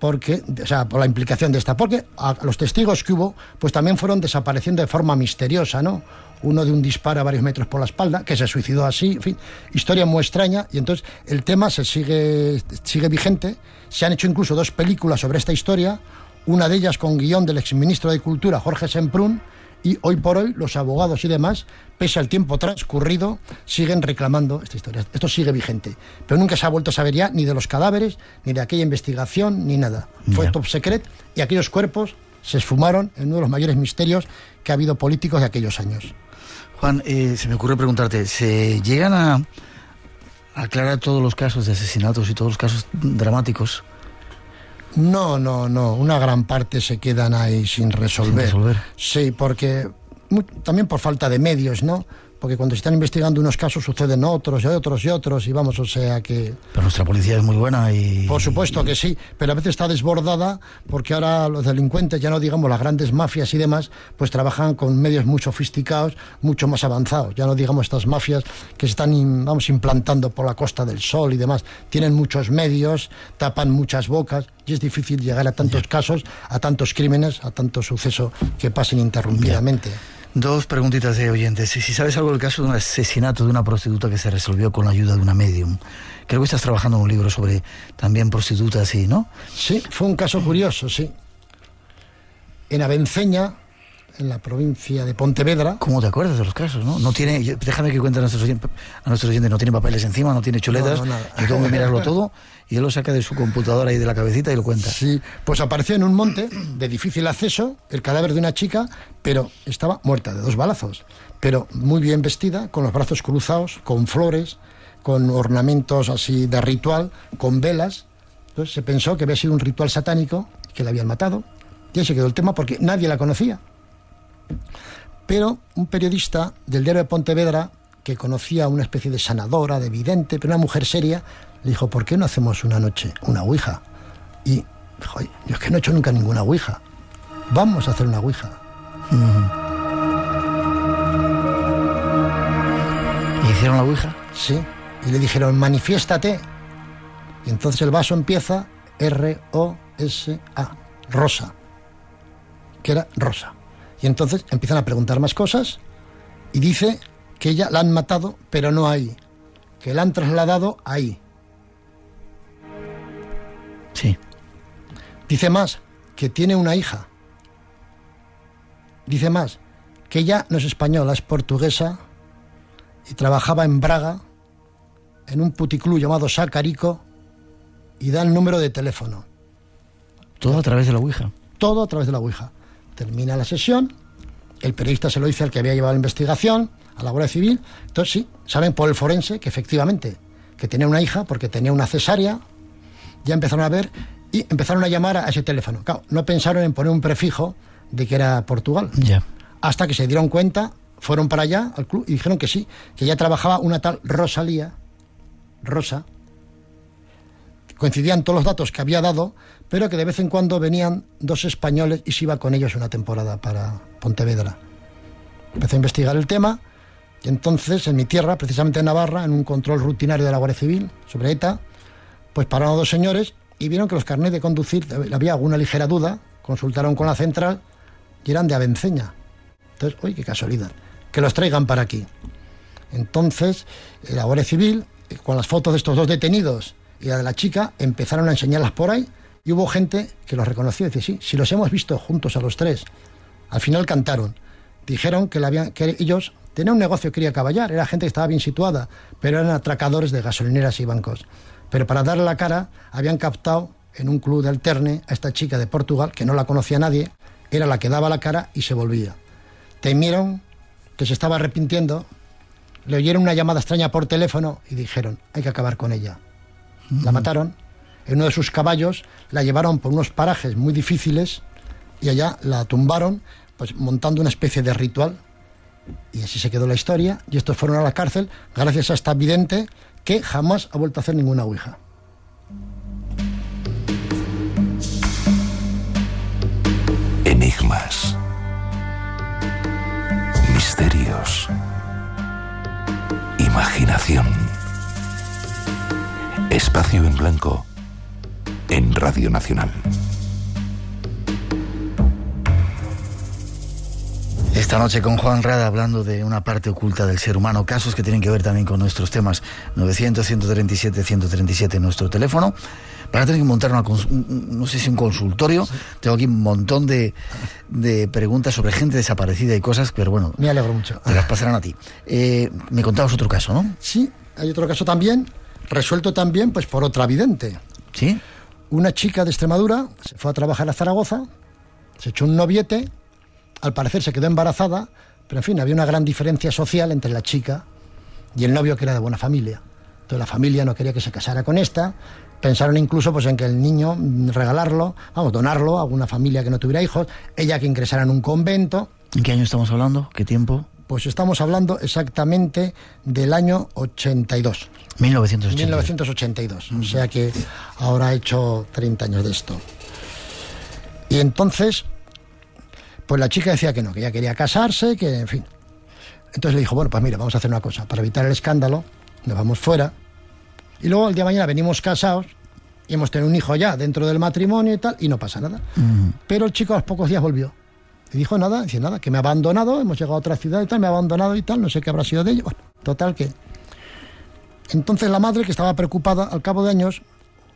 porque, o sea, por la implicación de esta, porque los testigos que hubo, pues también fueron desapareciendo de forma misteriosa, ¿no? Uno de un disparo a varios metros por la espalda, que se suicidó así, en fin, historia muy extraña, y entonces el tema se sigue, sigue vigente, se han hecho incluso dos películas sobre esta historia, una de ellas con guion del exministro de Cultura, Jorge Semprún, y hoy por hoy los abogados y demás, pese al tiempo transcurrido, siguen reclamando esta historia. Esto sigue vigente, pero nunca se ha vuelto a saber ya ni de los cadáveres, ni de aquella investigación, ni nada. Fue top secret y aquellos cuerpos se esfumaron en uno de los mayores misterios que ha habido políticos de aquellos años. Juan, eh, se me ocurre preguntarte, ¿se llegan a aclarar todos los casos de asesinatos y todos los casos dramáticos? No, no, no. Una gran parte se quedan ahí sin resolver. Sí, porque también por falta de medios, ¿no? Porque cuando se están investigando unos casos suceden otros y otros y otros y vamos, o sea que... Pero nuestra policía es muy buena y... Por supuesto que sí, pero a veces está desbordada porque ahora los delincuentes, ya no digamos las grandes mafias y demás, pues trabajan con medios muy sofisticados, mucho más avanzados. Ya no digamos estas mafias que se están, vamos, implantando por la Costa del Sol y demás. Tienen muchos medios, tapan muchas bocas y es difícil llegar a tantos casos, a tantos crímenes, a tantos sucesos que pasen interrumpidamente. Dos preguntitas de oyentes. Si sabes algo del caso de un asesinato de una prostituta que se resolvió con la ayuda de una medium. Creo que estás trabajando en un libro sobre también prostitutas y, ¿no? Sí, fue un caso curioso, sí. En Avenceña, en la provincia de Pontevedra. ¿Cómo te acuerdas de los casos, no? No tiene, déjame que cuente a nuestros oyentes, a nuestros oyentes no tiene papeles encima, no tiene chuletas, no, tengo que mirarlo [LAUGHS] todo y él lo saca de su computadora y de la cabecita y lo cuenta. Sí, pues apareció en un monte de difícil acceso el cadáver de una chica, pero estaba muerta de dos balazos, pero muy bien vestida, con los brazos cruzados, con flores, con ornamentos así de ritual, con velas. Entonces se pensó que había sido un ritual satánico, que la habían matado. Y ahí se quedó el tema porque nadie la conocía. Pero un periodista del diario de Pontevedra, que conocía a una especie de sanadora, de vidente, pero una mujer seria, le dijo, ¿por qué no hacemos una noche una ouija? Y dijo, yo es que no he hecho nunca ninguna ouija. Vamos a hacer una ouija. ¿Trajeron la Ouija? Sí. Y le dijeron, manifiéstate. Y entonces el vaso empieza R-O-S-A, rosa, que era rosa. Y entonces empiezan a preguntar más cosas y dice que ella la han matado, pero no ahí, que la han trasladado ahí. Sí. Dice más, que tiene una hija. Dice más, que ella no es española, es portuguesa y trabajaba en Braga, en un puticlub llamado Sacarico, y da el número de teléfono. Todo a través de la Ouija. Todo a través de la Ouija. Termina la sesión, el periodista se lo dice al que había llevado la investigación, a la Guardia Civil. Entonces sí, saben por el forense que efectivamente que tenía una hija porque tenía una cesárea, ya empezaron a ver y empezaron a llamar a ese teléfono. Claro, no pensaron en poner un prefijo de que era Portugal. Hasta que se dieron cuenta, fueron para allá al club y dijeron que sí, que ya trabajaba una tal Rosalía, Rosa, coincidían todos los datos que había dado, pero que de vez en cuando venían dos españoles y se iba con ellos una temporada para Pontevedra. Empecé a investigar el tema y entonces en mi tierra, precisamente en Navarra, en un control rutinario de la Guardia Civil sobre ETA, pues pararon dos señores y vieron que los carnets de conducir había alguna ligera duda, consultaron con la central y eran de Avenceña. Entonces, uy, qué casualidad, que los traigan para aquí. Entonces, eh, la Guardia Civil, eh, con las fotos de estos dos detenidos y la de la chica, empezaron a enseñarlas por ahí y hubo gente que los reconoció y dice, sí, si los hemos visto juntos a los tres. Al final cantaron. Dijeron que, la habían, que ellos tenían un negocio que quería caballar, era gente que estaba bien situada, pero eran atracadores de gasolineras y bancos. Pero para darle la cara, habían captado en un club de alterne a esta chica de Portugal, que no la conocía nadie, era la que daba la cara y se volvía. Temieron que se estaba arrepintiendo, le oyeron una llamada extraña por teléfono y dijeron, hay que acabar con ella. La mataron, en uno de sus caballos la llevaron por unos parajes muy difíciles y allá la tumbaron, pues montando una especie de ritual. Y así se quedó la historia, y estos fueron a la cárcel gracias a esta vidente que jamás ha vuelto a hacer ninguna ouija. Enigmas. Misterios. Imaginación. Espacio en blanco. En Radio Nacional. Esta noche con Juan Rada hablando de una parte oculta del ser humano, casos que tienen que ver también con nuestros temas 900-137-137 nuestro teléfono. Para tener que montar una, no sé si un consultorio, tengo aquí un montón de, de, preguntas sobre gente desaparecida y cosas, pero bueno. Me alegro mucho. Te las pasarán a ti. Eh, me contabas otro caso, ¿no? Sí, hay otro caso también, resuelto también pues por otra vidente. ¿Sí? Una chica de Extremadura se fue a trabajar a Zaragoza, se echó un noviete, al parecer se quedó embarazada, pero en fin, había una gran diferencia social entre la chica y el novio que era de buena familia. Entonces la familia no quería que se casara con esta, pensaron incluso pues en que el niño regalarlo, vamos, donarlo a alguna familia que no tuviera hijos, ella que ingresara en un convento. ¿En qué año estamos hablando? ¿Qué tiempo? Pues estamos hablando exactamente del año 82. 1982. 1982. O sea que ahora ha hecho 30 años de esto. Y entonces, pues la chica decía que no, que ella quería casarse, que en fin. Entonces le dijo, bueno, pues mira, vamos a hacer una cosa, para evitar el escándalo, nos vamos fuera, y luego el día de mañana venimos casados y hemos tenido un hijo ya dentro del matrimonio y tal, y no pasa nada. Mm. Pero el chico a los pocos días volvió. Y dijo nada, dice nada, que me ha abandonado, hemos llegado a otra ciudad y tal, me ha abandonado y tal, no sé qué habrá sido de ello. Bueno, total que. Entonces la madre, que estaba preocupada, al cabo de años,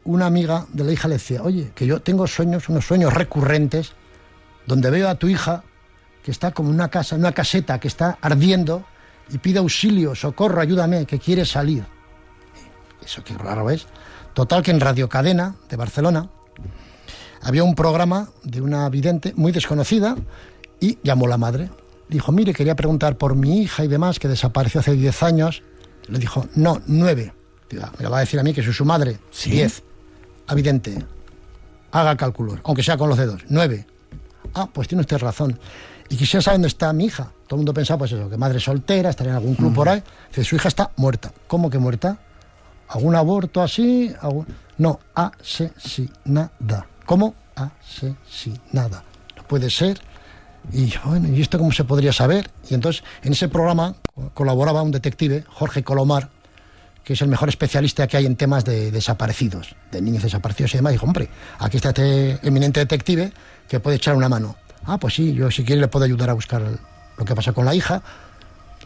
una amiga de la hija le decía, oye, que yo tengo sueños, unos sueños recurrentes, donde veo a tu hija que está como en una casa, en una caseta que está ardiendo y pide auxilio, socorro, ayúdame, que quiere salir. Eso qué raro es. Total que en Radio Cadena de Barcelona había un programa de una vidente muy desconocida y llamó la madre. Dijo, mire, quería preguntar por mi hija y demás, que desapareció hace 10 años. Le dijo, no, 9. Diga, me lo va a decir a mí que soy su madre. ¿Sí? 10. Evidente. Haga cálculos, aunque sea con los dedos. 9. Ah, pues tiene usted razón. Y quisiera saber dónde está mi hija. Todo el mundo pensaba, pues eso, que madre soltera, estaría en algún club por ahí. Dice, su hija está muerta. ¿Cómo que muerta? ¿Algún aborto así? ¿Algún... No, asesinada. ¿Cómo? Asesinada. No puede ser Y bueno, ¿y esto cómo se podría saber? Y entonces en ese programa colaboraba un detective, Jorge Colomar, que es el mejor especialista que hay en temas de desaparecidos, de niños desaparecidos y demás. Dijo, hombre, aquí está este eminente detective que puede echar una mano. Ah, pues sí, yo si quiere le puedo ayudar a buscar lo que pasa con la hija.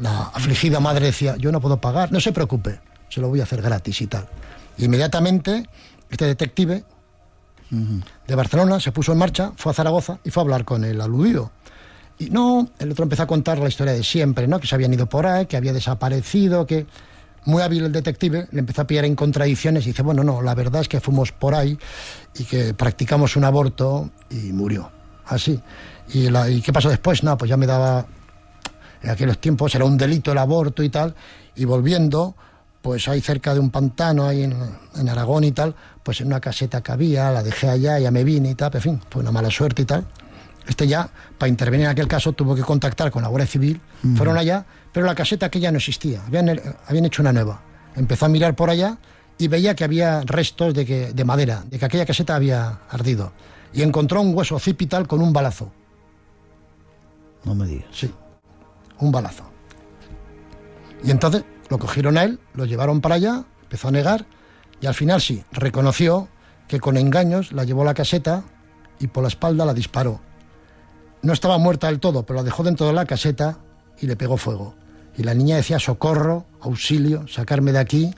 La afligida madre decía, yo no puedo pagar, no se preocupe, se lo voy a hacer gratis y tal. inmediatamente este detective de Barcelona se puso en marcha, fue a Zaragoza y fue a hablar con el aludido. Y no, el otro empezó a contar la historia de siempre, ¿no? Que se habían ido por ahí, que había desaparecido, que muy hábil el detective, le empezó a pillar en contradicciones y dice, bueno, no, la verdad es que fuimos por ahí y que practicamos un aborto y murió. Así. ¿Y, la, ¿Y qué pasó después? No, pues ya me daba, en aquellos tiempos era un delito el aborto y tal, y volviendo, pues ahí cerca de un pantano, ahí en, en Aragón y tal, pues en una caseta que había, la dejé allá, ya me vine y tal, en fin, fue una mala suerte y tal. Este ya, para intervenir en aquel caso, tuvo que contactar con la Guardia Civil. Fueron allá, pero la caseta aquella no existía. Habían, habían hecho una nueva. Empezó a mirar por allá y veía que había restos de, que, de madera, de que aquella caseta había ardido. Y encontró un hueso occipital con un balazo. No me digas. Sí, un balazo. Y entonces lo cogieron a él, lo llevaron para allá, empezó a negar y al final sí, reconoció que con engaños la llevó a la caseta y por la espalda la disparó. No estaba muerta del todo, pero la dejó dentro de la caseta y le pegó fuego. Y la niña decía socorro, auxilio, sacarme de aquí,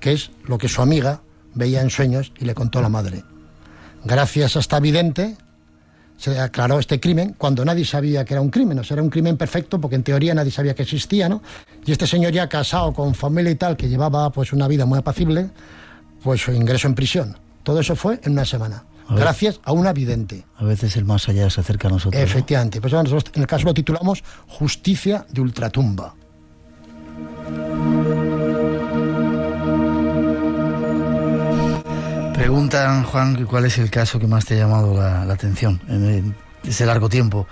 que es lo que su amiga veía en sueños y le contó a la madre. Gracias a esta vidente se aclaró este crimen cuando nadie sabía que era un crimen, o sea, era un crimen perfecto porque en teoría nadie sabía que existía, ¿no? Y este señor ya casado con familia y tal, que llevaba pues una vida muy apacible, pues su ingreso en prisión. Todo eso fue en una semana gracias a una vidente. A veces el más allá se acerca a nosotros. Efectivamente. Pues nosotros en el caso lo titulamos Justicia de Ultratumba. Preguntan, Juan, cuál es el caso que más te ha llamado la, la atención en ese largo tiempo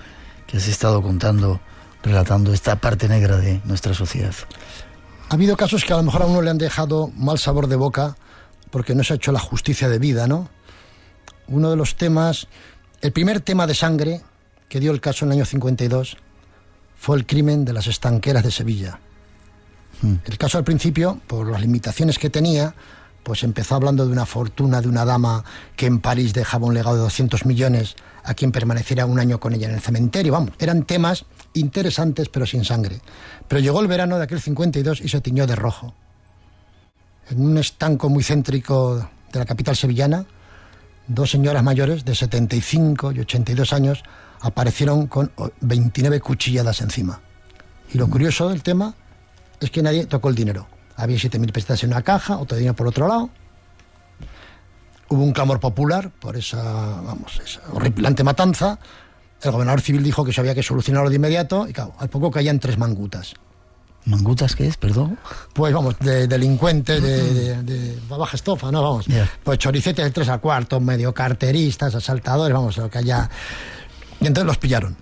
que has estado contando, relatando esta parte negra de nuestra sociedad. Ha habido casos que a lo mejor a uno le han dejado mal sabor de boca porque no se ha hecho la justicia de vida, ¿no? uno de los temas, el primer tema de sangre que dio el caso en el año 52 fue el crimen de las estanqueras de Sevilla. Hmm. El caso al principio, por las limitaciones que tenía, pues empezó hablando de una fortuna de una dama que en París dejaba un legado de 200 millones a quien permaneciera un año con ella en el cementerio. Vamos, eran temas interesantes pero sin sangre. Pero llegó el verano de aquel 52 y se tiñó de rojo. En un estanco muy céntrico de la capital sevillana, dos señoras mayores de 75 y 82 años aparecieron con 29 cuchilladas encima. Y lo curioso del tema es que nadie tocó el dinero. Había 7.000 pesetas en una caja, otro dinero por otro lado. Hubo un clamor popular por esa, vamos, esa horripilante matanza. El gobernador civil dijo que se había que solucionarlo de inmediato y claro, al poco caían tres mangutas. ¿Mangutas qué es, perdón? Pues vamos, de delincuentes de, de, baja estofa, ¿no? Vamos. Pues choricetes de tres a cuarto, medio carteristas, asaltadores, vamos, lo que haya. Y entonces los pillaron.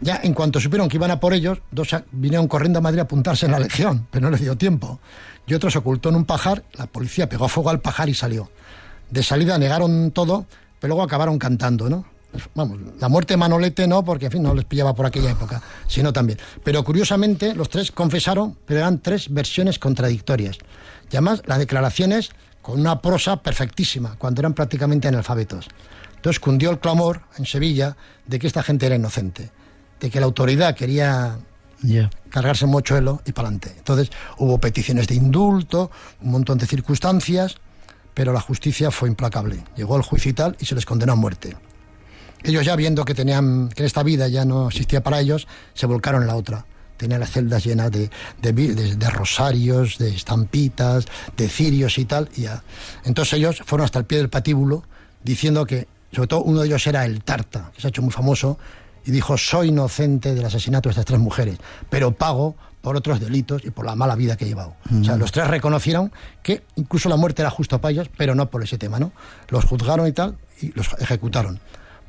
Ya en cuanto supieron que iban a por ellos, dos vinieron corriendo a Madrid a apuntarse en la legión, pero no les dio tiempo. Y otro se ocultó en un pajar, la policía pegó fuego al pajar y salió. De salida negaron todo, pero luego acabaron cantando, ¿no? vamos, la muerte de Manolete no, porque en fin, no les pillaba por aquella época, sino también. Pero curiosamente, los tres confesaron, pero eran tres versiones contradictorias. Y además, las declaraciones con una prosa perfectísima, cuando eran prácticamente analfabetos. Entonces cundió el clamor en Sevilla de que esta gente era inocente, de que la autoridad quería cargarse el mochuelo y para adelante. Entonces hubo peticiones de indulto, un montón de circunstancias, pero la justicia fue implacable. Llegó el juicio y tal y se les condenó a muerte. Ellos ya viendo que tenían que esta vida ya no existía para ellos, se volcaron en la otra. Tenían las celdas llenas de, de, rosarios, de estampitas, de cirios y tal. Y ya. Entonces ellos fueron hasta el pie del patíbulo diciendo que, sobre todo uno de ellos era el Tarta, que se ha hecho muy famoso, y dijo, soy inocente del asesinato de estas tres mujeres, pero pago por otros delitos y por la mala vida que he llevado. O sea, los tres reconocieron que incluso la muerte era justo para ellos, pero no por ese tema, ¿no? Los juzgaron y tal, y los ejecutaron.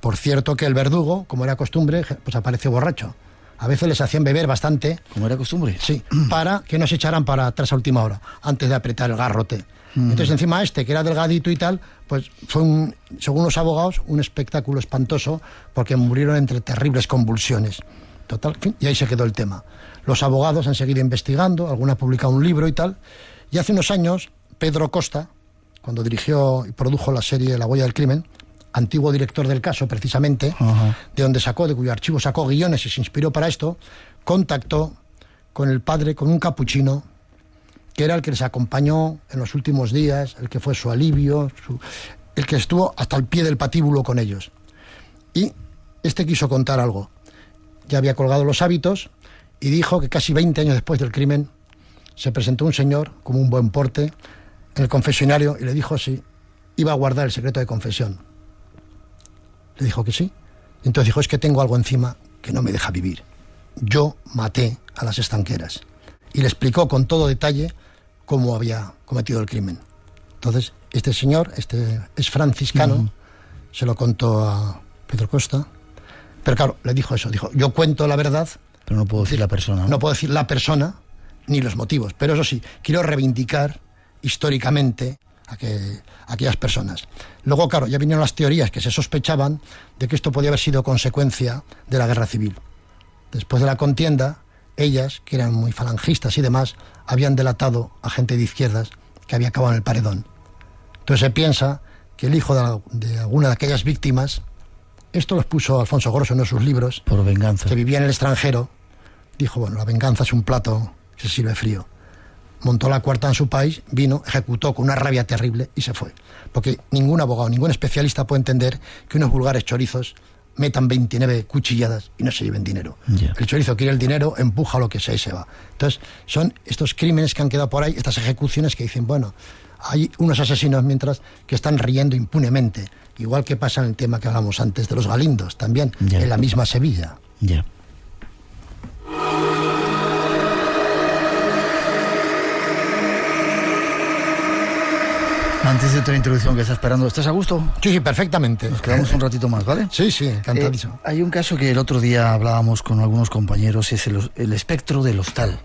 Por cierto que el verdugo, como era costumbre, pues apareció borracho. A veces les hacían beber bastante. Como era costumbre. Sí, para que no se echaran para atrás a última hora, antes de apretar el garrote. Entonces, encima este, que era delgadito y tal, pues fue, un, según los abogados, un espectáculo espantoso porque murieron entre terribles convulsiones. Total, y ahí se quedó el tema. Los abogados han seguido investigando, alguna ha publicado un libro y tal. Y hace unos años, Pedro Costa, cuando dirigió y produjo la serie La huella del crimen, antiguo director del caso precisamente, de donde sacó, de cuyo archivo sacó guiones y se inspiró para esto, contactó con el padre, con un capuchino, que era el que les acompañó en los últimos días, el que fue su alivio, el que estuvo hasta el pie del patíbulo con ellos. Y este quiso contar algo. Ya había colgado los hábitos y dijo que casi 20 años después del crimen se presentó un señor, como un buen porte, en el confesionario y le dijo si iba a guardar el secreto de confesión. Le dijo que sí. entonces dijo, es que tengo algo encima que no me deja vivir. Yo maté a las estanqueras. Y le explicó con todo detalle cómo había cometido el crimen. Entonces, este señor, este es franciscano, se lo contó a Pedro Costa. Pero claro, le dijo eso, dijo, yo cuento la verdad. Pero no puedo decir la persona. ¿no? puedo decir la persona ni los motivos. Pero eso sí, quiero reivindicar históricamente a, que, a aquellas personas. Luego, claro, ya vinieron las teorías que se sospechaban de que esto podía haber sido consecuencia de la guerra civil. Después de la contienda, ellas, que eran muy falangistas y demás, habían delatado a gente de izquierdas que había acabado en el paredón. Entonces se piensa que el hijo de, alguna de aquellas víctimas, esto lo expuso Alfonso Grosso en sus libros, por venganza, que vivía en el extranjero, dijo, bueno, la venganza es un plato que se sirve frío. Montó la cuarta en su país, vino, ejecutó con una rabia terrible y se fue. Porque ningún abogado, ningún especialista puede entender que unos vulgares chorizos metan 29 cuchilladas y no se lleven dinero. El chorizo quiere el dinero, empuja lo que sea y se va. Entonces, son estos crímenes que han quedado por ahí, estas ejecuciones que dicen, bueno, hay unos asesinos mientras que están riendo impunemente, igual que pasa en el tema que hablamos antes de los galindos, también en la misma Sevilla. Antes de otra introducción que está esperando, ¿estás a gusto? Sí, sí, perfectamente. Nos quedamos un ratito más, ¿vale? Sí, sí, encantadísimo. Eh, hay un caso que el otro día hablábamos con algunos compañeros, es el, espectro del hostal.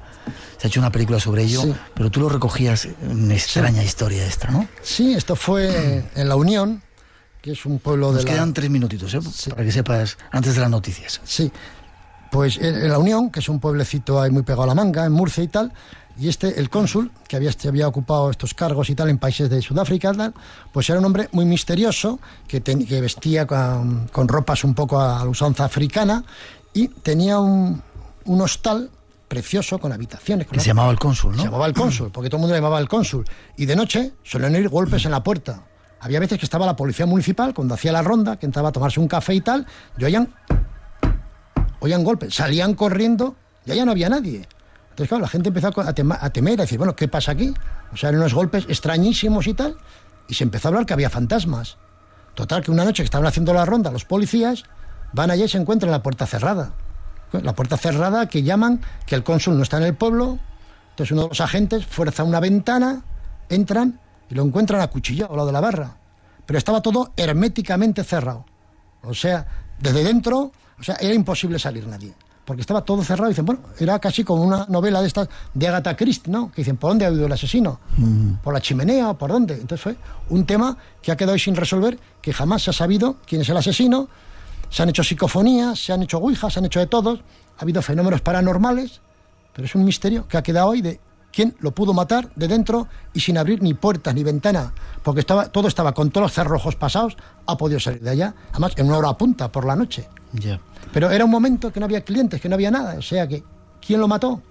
Se ha hecho una película sobre ello, pero tú lo recogías una extraña historia esta, ¿no? Sí, esto fue en La Unión, que es un pueblo Nos de quedan tres minutitos, ¿eh? Para que sepas, antes de las noticias. Sí, pues en La Unión, que es un pueblecito ahí muy pegado a la manga, en Murcia y tal, y este, el cónsul, que había, había ocupado estos cargos y tal en países de Sudáfrica, pues era un hombre muy misterioso, que, que vestía con, ropas un poco a la usanza africana y tenía un, hostal precioso con habitaciones. que se llamaba el cónsul, ¿no? Se llamaba el cónsul, porque todo el mundo le llamaba el cónsul. Y de noche suelen ir golpes en la puerta. Había veces que estaba la policía municipal, cuando hacía la ronda, que entraba a tomarse un café y tal, y oían, oían golpes, salían corriendo, y allá no había nadie. Entonces, claro, la gente empezó a, temer, a decir, bueno, ¿qué pasa aquí? O sea, eran unos golpes extrañísimos y tal, y se empezó a hablar que había fantasmas. Total, que una noche que estaban haciendo la ronda los policías, van allá y se encuentran la puerta cerrada. La puerta cerrada que llaman que el cónsul no está en el pueblo, entonces uno de los agentes fuerza una ventana, entran y lo encuentran acuchillado al lado de la barra. Pero estaba todo herméticamente cerrado. O sea, desde dentro, o sea, era imposible salir nadie porque estaba todo cerrado. Dicen, bueno, era casi como una novela de estas de Agatha Christie, ¿no? Que dicen, ¿por dónde ha ido el asesino? Mm. ¿Por la chimenea por dónde? Entonces fue un tema que ha quedado sin resolver, que jamás se ha sabido quién es el asesino. Se han hecho psicofonías, se han hecho ouijas, se han hecho de todos. Ha habido fenómenos paranormales, pero es un misterio que ha quedado hoy de quién lo pudo matar de dentro y sin abrir ni puertas ni ventana, porque estaba, todo estaba con todos los cerrojos pasados, ha podido salir de allá, además en una hora punta por la noche. Ya. Pero era un momento que no había clientes, que no había nada. O sea que, ¿quién lo mató?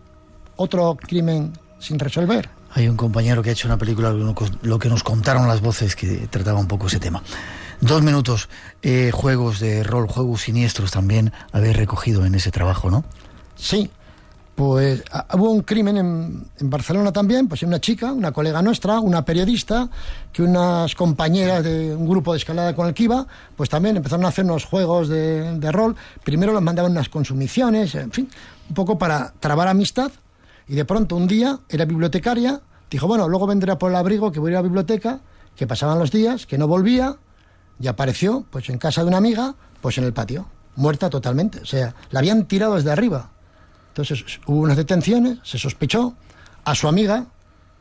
Otro crimen sin resolver. Hay un compañero que ha hecho una película, lo que nos contaron las voces, que trataba un poco ese tema. Dos minutos, eh, juegos de rol, juegos siniestros también habéis recogido en ese trabajo, ¿no? Sí, pues hubo un crimen en, Barcelona también, pues una chica, una colega nuestra, una periodista, que unas compañeras de un grupo de escalada con el iba, pues también empezaron a hacer unos juegos de, rol. Primero les mandaban unas consumiciones, en fin, un poco para trabar amistad. Y de pronto un día era bibliotecaria, dijo, bueno, luego vendré por el abrigo, que voy a ir a la biblioteca, que pasaban los días, que no volvía, y apareció, pues en casa de una amiga, pues en el patio muerta totalmente. O sea, la habían tirado desde arriba. Entonces hubo unas detenciones, se sospechó, a su amiga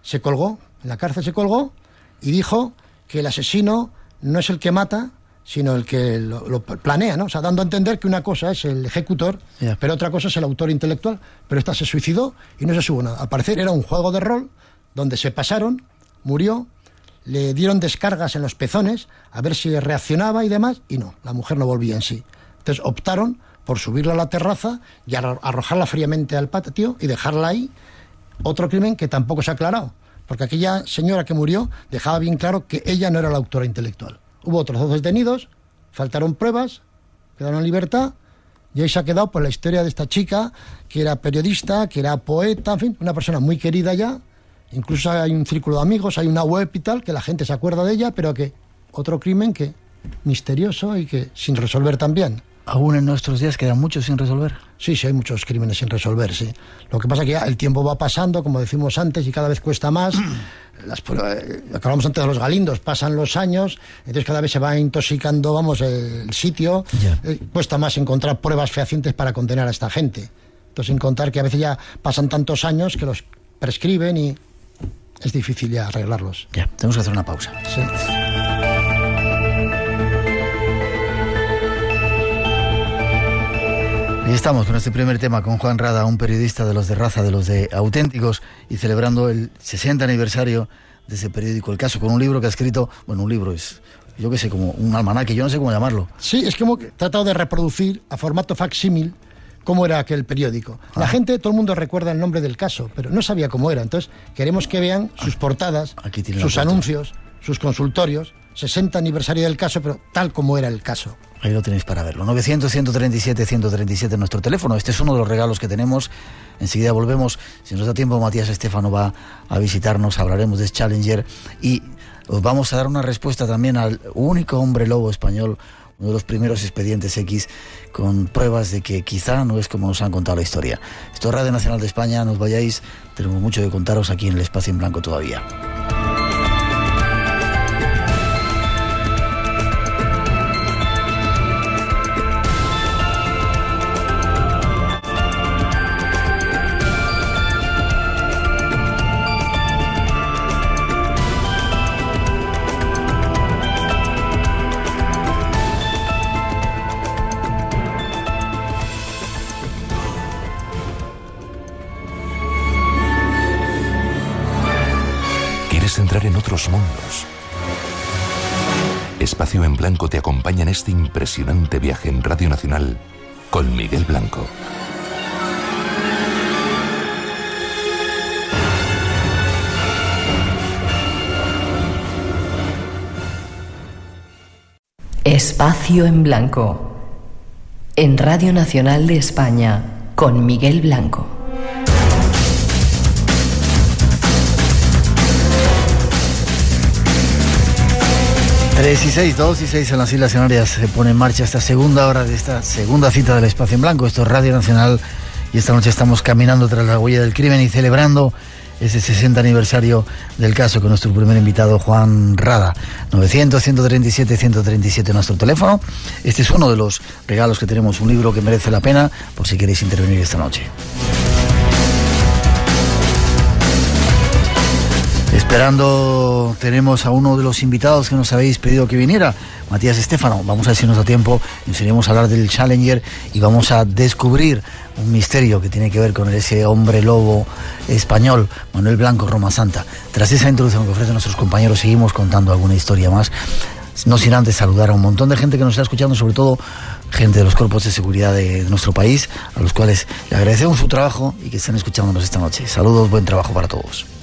se colgó, en la cárcel se colgó y dijo que el asesino no es el que mata, sino el que lo, planea, ¿no? O sea, dando a entender que una cosa es el ejecutor, pero otra cosa es el autor intelectual. Pero esta se suicidó y no se supo nada. Al parecer era un juego de rol donde se pasaron, murió, le dieron descargas en los pezones a ver si reaccionaba y demás, y no, la mujer no volvía en sí. Entonces optaron por subirla a la terraza y arrojarla fríamente al patio y dejarla ahí. Otro crimen que tampoco se ha aclarado, porque aquella señora que murió dejaba bien claro que ella no era la autora intelectual. Hubo otros dos detenidos, faltaron pruebas, quedaron en libertad y ahí se ha quedado por la historia de esta chica que era periodista, que era poeta, en fin, una persona muy querida ya. Incluso hay un círculo de amigos, hay una web y tal, que la gente se acuerda de ella, pero que otro crimen que misterioso y que sin resolver también. Aún en nuestros días quedan muchos sin resolver. Sí, sí, hay muchos crímenes sin resolver, sí. Lo que pasa es que el tiempo va pasando, como decimos antes, y cada vez cuesta más. [CLEARS THROAT] Las, eh, acabamos antes de los galindos, pasan los años, entonces cada vez se va intoxicando, vamos, el sitio. Eh, cuesta más encontrar pruebas fehacientes para condenar a esta gente. Entonces, sin contar que a veces ya pasan tantos años que los prescriben y es difícil ya arreglarlos. Ya, tenemos que hacer una pausa. Sí. Y estamos con este primer tema con Juan Rada, un periodista de los de raza, de los de auténticos, y celebrando el 60 aniversario de ese periódico El Caso, con un libro que ha escrito, bueno, un libro es, yo qué sé, como un almanaque, yo no sé cómo llamarlo. Sí, es como que he tratado de reproducir a formato facsímil cómo era aquel periódico. La ah. gente, todo el mundo recuerda el nombre del caso, pero no sabía cómo era. Entonces, queremos que vean sus ah, portadas, sus anuncios, sus consultorios, 60 aniversario del caso, pero tal como era el caso. Ahí lo tenéis para verlo. 900-137-137 en nuestro teléfono. Este es uno de los regalos que tenemos. Enseguida volvemos. Si nos da tiempo, Matías Estefano va a visitarnos. Hablaremos de Challenger y os vamos a dar una respuesta también al único hombre lobo español, uno de los primeros expedientes X, con pruebas de que quizá no es como nos han contado la historia. Esto es Radio Nacional de España. Nos vayáis. Tenemos mucho que contaros aquí en el espacio en blanco todavía. Mundos. Espacio en Blanco te acompaña en este impresionante viaje en Radio Nacional con Miguel Blanco. Espacio en Blanco. En Radio Nacional de España con Miguel Blanco. 3 y 6, 2 y 6 en las Islas Canarias se pone en marcha esta segunda hora de esta segunda cita del Espacio en Blanco. Esto es Radio Nacional y esta noche estamos caminando tras la huella del crimen y celebrando ese 60 aniversario del caso con nuestro primer invitado Juan Rada. 900 137 137 nuestro teléfono. Este es uno de los regalos que tenemos, un libro que merece la pena por si queréis intervenir esta noche. Esperando, tenemos a uno de los invitados que nos habéis pedido que viniera, Matías Estefano. Vamos a ver si nos da tiempo, enseñaremos a hablar del Challenger y vamos a descubrir un misterio que tiene que ver con ese hombre lobo español, Manuel Blanco Roma Santa. Tras esa introducción que ofrecen nuestros compañeros, seguimos contando alguna historia más. No sin antes saludar a un montón de gente que nos está escuchando, sobre todo gente de los cuerpos de seguridad de nuestro país, a los cuales le agradecemos su trabajo y que estén escuchándonos esta noche. Saludos, buen trabajo para todos.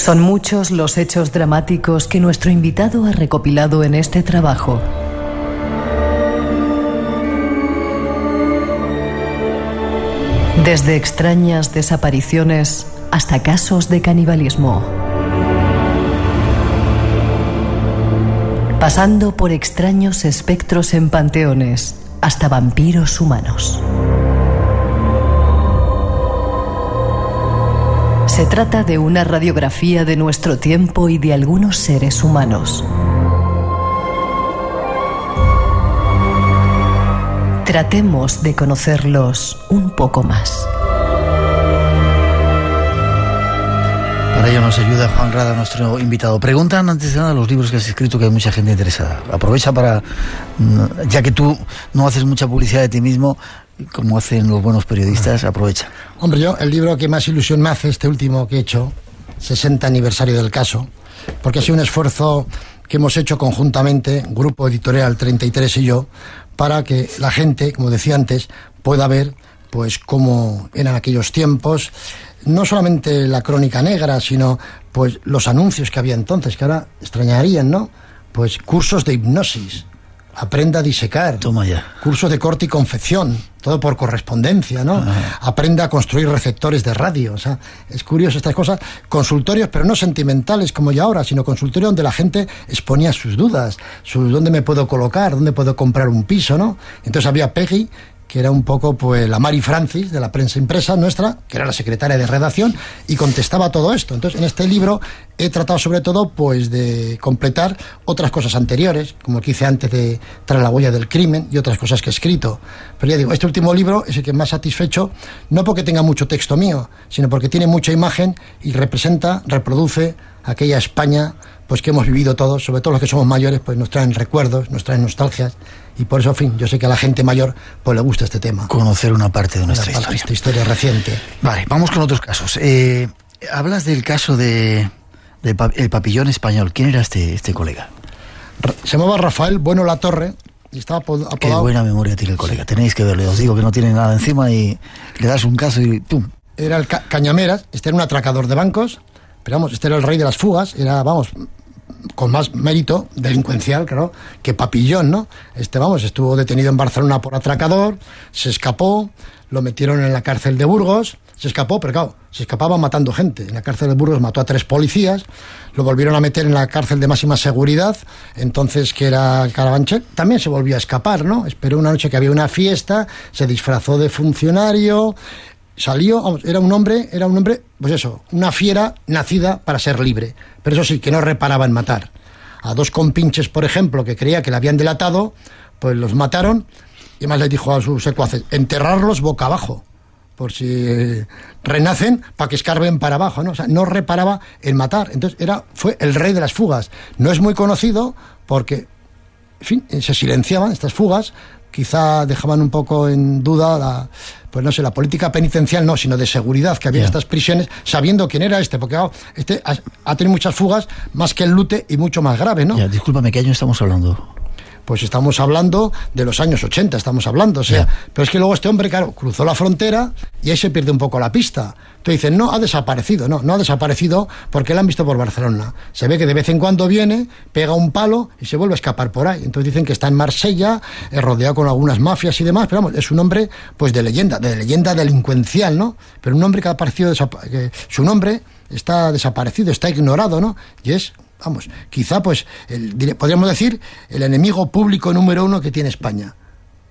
Son muchos los hechos dramáticos que nuestro invitado ha recopilado en este trabajo. Desde extrañas desapariciones hasta casos de canibalismo. Pasando por extraños espectros en panteones hasta vampiros humanos. Se trata de una radiografía de nuestro tiempo y de algunos seres humanos. Tratemos de conocerlos un poco más. Para ello nos ayuda Juan Rada, nuestro invitado. Preguntan antes de nada los libros que has escrito, que hay mucha gente interesada. Aprovecha para, mm, ya que tú no haces mucha publicidad de ti mismo, como hacen los buenos periodistas, aprovecha. Hombre, yo el libro que más ilusión me hace, este último que he hecho, 60 aniversario del caso, porque ha sido un esfuerzo que hemos hecho conjuntamente, Grupo Editorial 33 y yo, para que la gente, como decía antes, pueda ver pues cómo eran aquellos tiempos, no solamente la crónica negra, sino pues los anuncios que había entonces, que ahora extrañarían, ¿no? Pues cursos de hipnosis, aprenda a disecar. Toma ya. Cursos de corte y confección, todo por correspondencia, ¿no? Aprenda a construir receptores de radio. O sea, es curioso estas cosas. Consultorios, pero no sentimentales como ya ahora, sino consultorios donde la gente exponía sus dudas, sus dónde me puedo colocar, dónde puedo comprar un piso, ¿no? Entonces había Peggy que era un poco pues la Mari Francis de la prensa impresa nuestra, que era la secretaria de redacción y contestaba todo esto. Entonces, en este libro he tratado sobre todo pues de completar otras cosas anteriores, como que hice antes de Tras la huella del crimen y otras cosas que he escrito. Pero ya digo, este último libro es el que más satisfecho, no porque tenga mucho texto mío, sino porque tiene mucha imagen y representa, reproduce aquella España pues que hemos vivido todos, sobre todo los que somos mayores, pues nos traen recuerdos, nos traen nostalgias y por eso, en fin, yo sé que a la gente mayor pues le gusta este tema. Conocer una parte de nuestra historia. Reciente. Vale, vamos con otros casos. Eh, hablas del caso de, de pa- el papillón español. ¿Quién era este, este colega? Se llamaba Rafael Bueno La Torre y estaba apo- Qué apodado. buena memoria tiene el colega. Tenéis que verlo. Os digo que no tiene nada encima y le das un caso y ¡pum! Era el ca- Cañameras, este era un atracador de bancos, pero vamos, este era el rey de las fugas, era, vamos, con más mérito delincuencial, claro, que Papillón, ¿no? Este, vamos, estuvo detenido en Barcelona por atracador, se escapó, lo metieron en la cárcel de Burgos, se escapó, pero claro, se escapaba matando gente. En la cárcel de Burgos mató a tres policías, lo volvieron a meter en la cárcel de máxima seguridad, entonces que era Carabanchel, también se volvió a escapar, ¿no? Esperó una noche que había una fiesta, se disfrazó de funcionario, salió, era un hombre, era un hombre, pues eso, una fiera nacida para ser libre, pero eso sí, que no reparaba en matar. A dos compinches, por ejemplo, que creía que le habían delatado, pues los mataron y además le dijo a sus secuaces, enterrarlos boca abajo, por si eh, renacen, para que escarben para abajo, ¿no? O sea, no reparaba en matar. Entonces era, fue el rey de las fugas. No es muy conocido porque en fin, se silenciaban estas fugas, quizá dejaban un poco en duda la, pues no sé, la política penitencial, no, sino de seguridad que había en estas prisiones, sabiendo quién era este, porque claro, este ha, ha tenido muchas fugas, más que el lute y mucho más grave, ¿no? Ya, discúlpame, ¿qué año estamos hablando? Pues estamos hablando de los años 80, estamos hablando, o sea, pero es que luego este hombre, claro, cruzó la frontera y ahí se pierde un poco la pista. Entonces dicen, no, ha desaparecido, no, no ha desaparecido porque la han visto por Barcelona. Se ve que de vez en cuando viene, pega un palo y se vuelve a escapar por ahí. Entonces dicen que está en Marsella, eh, rodeado con algunas mafias y demás, pero vamos, es un hombre pues de leyenda, de leyenda delincuencial, ¿no? Pero un hombre que ha aparecido, que su nombre está desaparecido, está ignorado, ¿no? Y es vamos, quizá pues el- podríamos decir el enemigo público número uno que tiene España.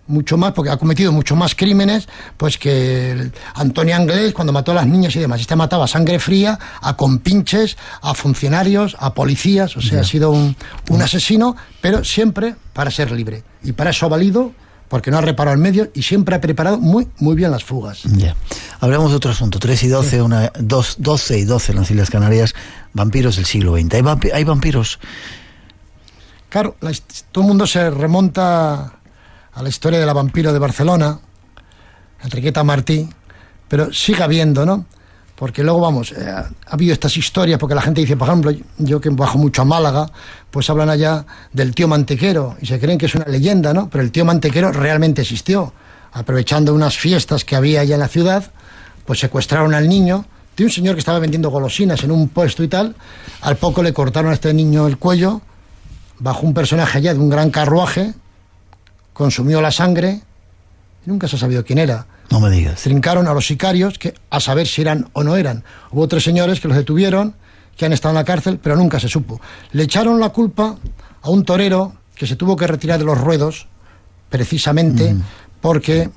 Mucho más, porque ha cometido mucho más crímenes, pues que Antonio Anglés cuando mató a las niñas y demás. Este mataba a sangre fría, a compinches, a funcionarios, a policías, o sea, ha sido un, un asesino, pero siempre para ser libre. Y para eso ha valido, porque no ha reparado el medio y siempre ha preparado muy, muy bien las fugas. Ya. Hablemos de otro asunto. 3 y 12, una, dos, 12 y 12 en las Islas Canarias, vampiros del siglo XX. ¿Hay, vampi- hay vampiros? Claro, la todo el mundo se remonta a la historia de la vampiro de Barcelona, Enriqueta Martí, pero sigue habiendo, ¿no? Porque luego, vamos, eh, ha habido estas historias, porque la gente dice, por ejemplo, yo que bajo mucho a Málaga, pues hablan allá del tío Mantequero y se creen que es una leyenda, ¿no? Pero el tío Mantequero realmente existió. Aprovechando unas fiestas que había allá en la ciudad, pues secuestraron al niño de un señor que estaba vendiendo golosinas en un puesto y tal. Al poco le cortaron a este niño el cuello, bajó un personaje allá de un gran carruaje, consumió la sangre y nunca se ha sabido quién era. No me digas. Trincaron a los sicarios, que a saber si eran o no eran. Hubo tres señores que los detuvieron, que han estado en la cárcel, pero nunca se supo. Le echaron la culpa a un torero que se tuvo que retirar de los ruedos, precisamente porque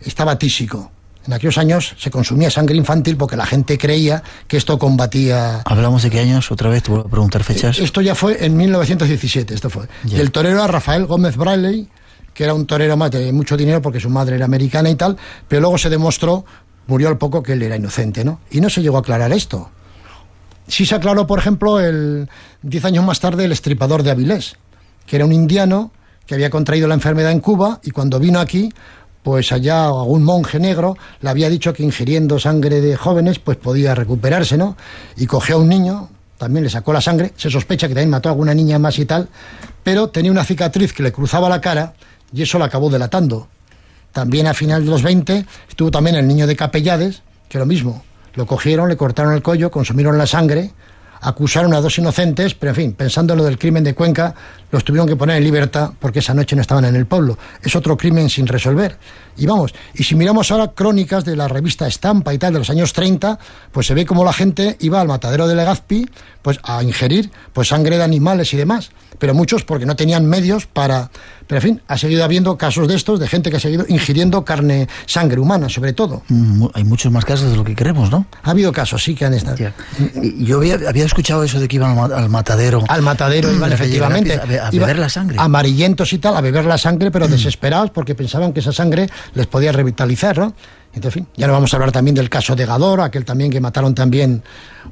estaba tísico. En aquellos años se consumía sangre infantil porque la gente creía que esto combatía... ¿Hablamos de qué años? Otra vez te vuelvo a preguntar fechas. Eh, esto ya fue en 1917, esto fue. Y el torero era Rafael Gómez Bradley, que era un torero más de mucho dinero porque su madre era americana y tal, pero luego se demostró, murió al poco, que él era inocente, ¿no? Y no se llegó a aclarar esto. Sí se aclaró, por ejemplo, el, diez años más tarde, el estripador de Avilés, que era un indiano que había contraído la enfermedad en Cuba y cuando vino aquí, pues allá algún monje negro le había dicho que ingiriendo sangre de jóvenes, pues podía recuperarse, ¿no? Y cogió a un niño, también le sacó la sangre, se sospecha que también mató a alguna niña más y tal, pero tenía una cicatriz que le cruzaba la cara y eso la acabó delatando. También a final de los 20 estuvo también el niño de Capellades, que lo mismo, lo cogieron, le cortaron el cuello, consumieron la sangre, acusaron a dos inocentes, pero en fin, pensando en lo del crimen de Cuenca, los tuvieron que poner en libertad porque esa noche no estaban en el pueblo. Es otro crimen sin resolver. Y vamos, y si miramos ahora crónicas de la revista Estampa y tal de los años 30, pues se ve como la gente iba al matadero de Legazpi pues a ingerir pues sangre de animales y demás, pero muchos porque no tenían medios para pero en fin, ha seguido habiendo casos de estos, de gente que ha seguido ingiriendo carne, sangre humana, sobre todo. Mm, hay muchos más casos de lo que queremos, ¿no? Ha habido casos, sí, que han estado. Yo había, escuchado eso de que iban al, matadero. Al matadero iban, efectivamente. A, beber la sangre. Amarillentos y tal, a beber la sangre, pero mm. desesperados porque pensaban que esa sangre les podía revitalizar, ¿no? En fin, ya no vamos a hablar también del caso de Gador, aquel también que mataron también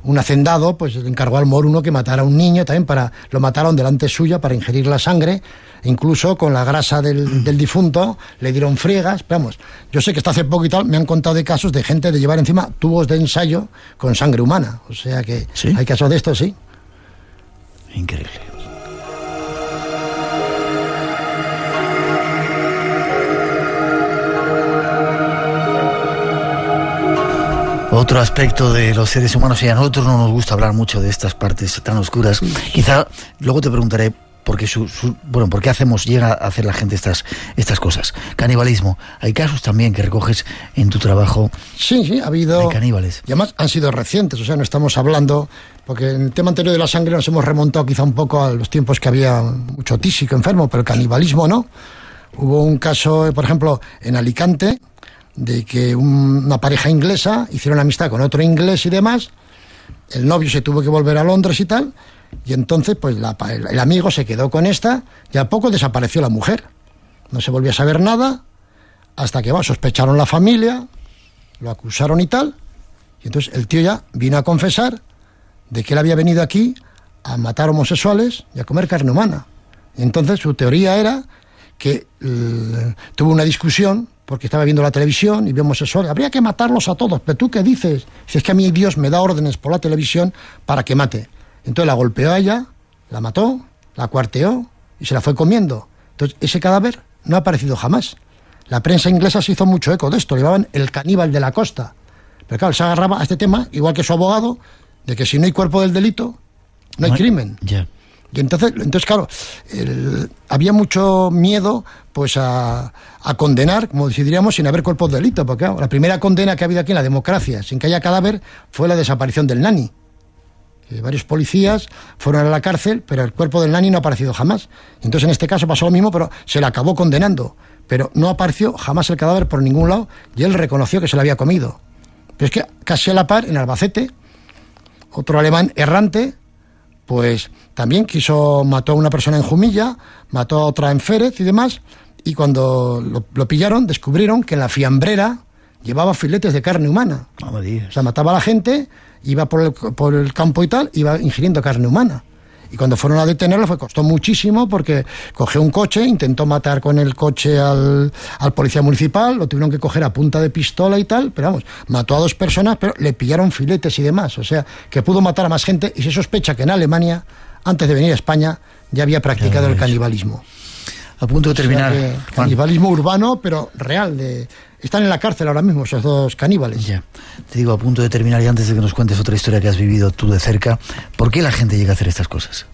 un hacendado, pues le encargó al moruno que matara a un niño también para, lo mataron delante suya para ingerir la sangre, incluso con la grasa del, difunto le dieron friegas, vamos, yo sé que hasta hace poco y tal me han contado de casos de gente de llevar encima tubos de ensayo con sangre humana, o sea que hay casos de esto, sí. Increíble. Otro aspecto de los seres humanos, y a nosotros no nos gusta hablar mucho de estas partes tan oscuras. Quizá luego te preguntaré por qué, su, bueno, por qué hacemos, llega a hacer la gente estas, estas cosas. Canibalismo. Hay casos también que recoges en tu trabajo. Sí, sí, ha habido. De caníbales. Y además han sido recientes, o sea, no estamos hablando. Porque en el tema anterior de la sangre nos hemos remontado quizá un poco a los tiempos que había mucho tísico enfermo, pero el canibalismo no. Hubo un caso, por ejemplo, en Alicante, de que una pareja inglesa hicieron amistad con otro inglés y demás, el novio se tuvo que volver a Londres y tal, y entonces pues el, amigo se quedó con esta y a poco desapareció la mujer. No se volvió a saber nada hasta que sospecharon la familia, lo acusaron y tal, y entonces el tío ya vino a confesar de que él había venido aquí a matar homosexuales y a comer carne humana. Entonces su teoría era que tuvo una discusión porque estaba viendo la televisión y vemos eso, habría que matarlos a todos, pero tú qué dices? Si es que a mí Dios me da órdenes por la televisión para que mate. Entonces la golpeó a ella, la mató, la cuarteó y se la fue comiendo. Entonces ese cadáver no ha aparecido jamás. La prensa inglesa se hizo mucho eco de esto, le llamaban el caníbal de la costa. Pero claro, se agarraba a este tema, igual que su abogado, de que si no hay cuerpo del delito, no hay crimen. Y entonces, entonces claro, había mucho miedo pues a, condenar, como diríamos, sin haber cuerpos de delito. Porque la primera condena que ha habido aquí en la democracia, sin que haya cadáver, fue la desaparición del nani. varios policías fueron a la cárcel, pero el cuerpo del nani no ha aparecido jamás. Entonces, en este caso pasó lo mismo, pero se le acabó condenando. Pero no apareció jamás el cadáver por ningún lado y él reconoció que se lo había comido. Pero es que casi a la par, en Albacete, otro alemán errante, pues también quiso, mató a una persona en Jumilla, mató a otra en Férez y demás, y cuando lo, pillaron descubrieron que en la fiambrera llevaba filetes de carne humana. o sea, mataba a la gente, iba por el, por el campo y tal, iba ingiriendo carne humana. Y cuando fueron a detenerlo fue costó muchísimo porque cogió un coche, intentó matar con el coche al, al, policía municipal, lo tuvieron que coger a punta de pistola y tal, pero vamos, mató a dos personas, pero le pillaron filetes y demás. O sea, que pudo matar a más gente y se sospecha que en Alemania, antes de venir a España, ya había practicado el canibalismo. A punto de terminar. canibalismo urbano, pero real, de, están en la cárcel ahora mismo esos dos caníbales. Ya. Te digo, a punto de terminar y antes de que nos cuentes otra historia que has vivido tú de cerca, ¿por qué la gente llega a hacer estas cosas?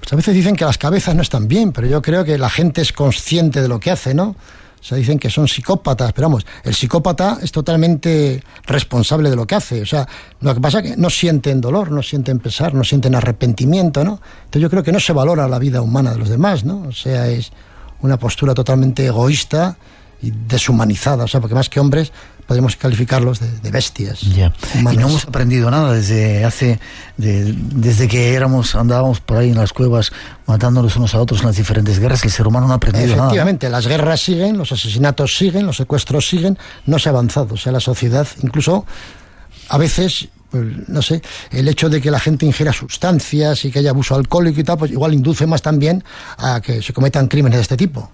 Pues a veces dicen que las cabezas no están bien, pero yo creo que la gente es consciente de lo que hace, ¿no? O sea, dicen que son psicópatas, pero vamos, el psicópata es totalmente responsable de lo que hace. O sea, lo que pasa es que no sienten dolor, no sienten pesar, no sienten arrepentimiento, ¿no? Entonces yo creo que no se valora la vida humana de los demás, ¿no? O sea, es una postura totalmente egoísta y deshumanizadas, o sea, porque más que hombres podemos calificarlos de, bestias. Ya. Y no hemos aprendido nada desde hace, desde que éramos, andábamos por ahí en las cuevas matándonos unos a otros en las diferentes guerras, el ser humano no ha aprendido nada. Efectivamente, las guerras siguen, los asesinatos siguen, los secuestros siguen, no se ha avanzado. O sea, la sociedad, incluso a veces pues, no sé, el hecho de que la gente ingiera sustancias y que haya abuso alcohólico y tal, pues igual induce más también a que se cometan crímenes de este tipo.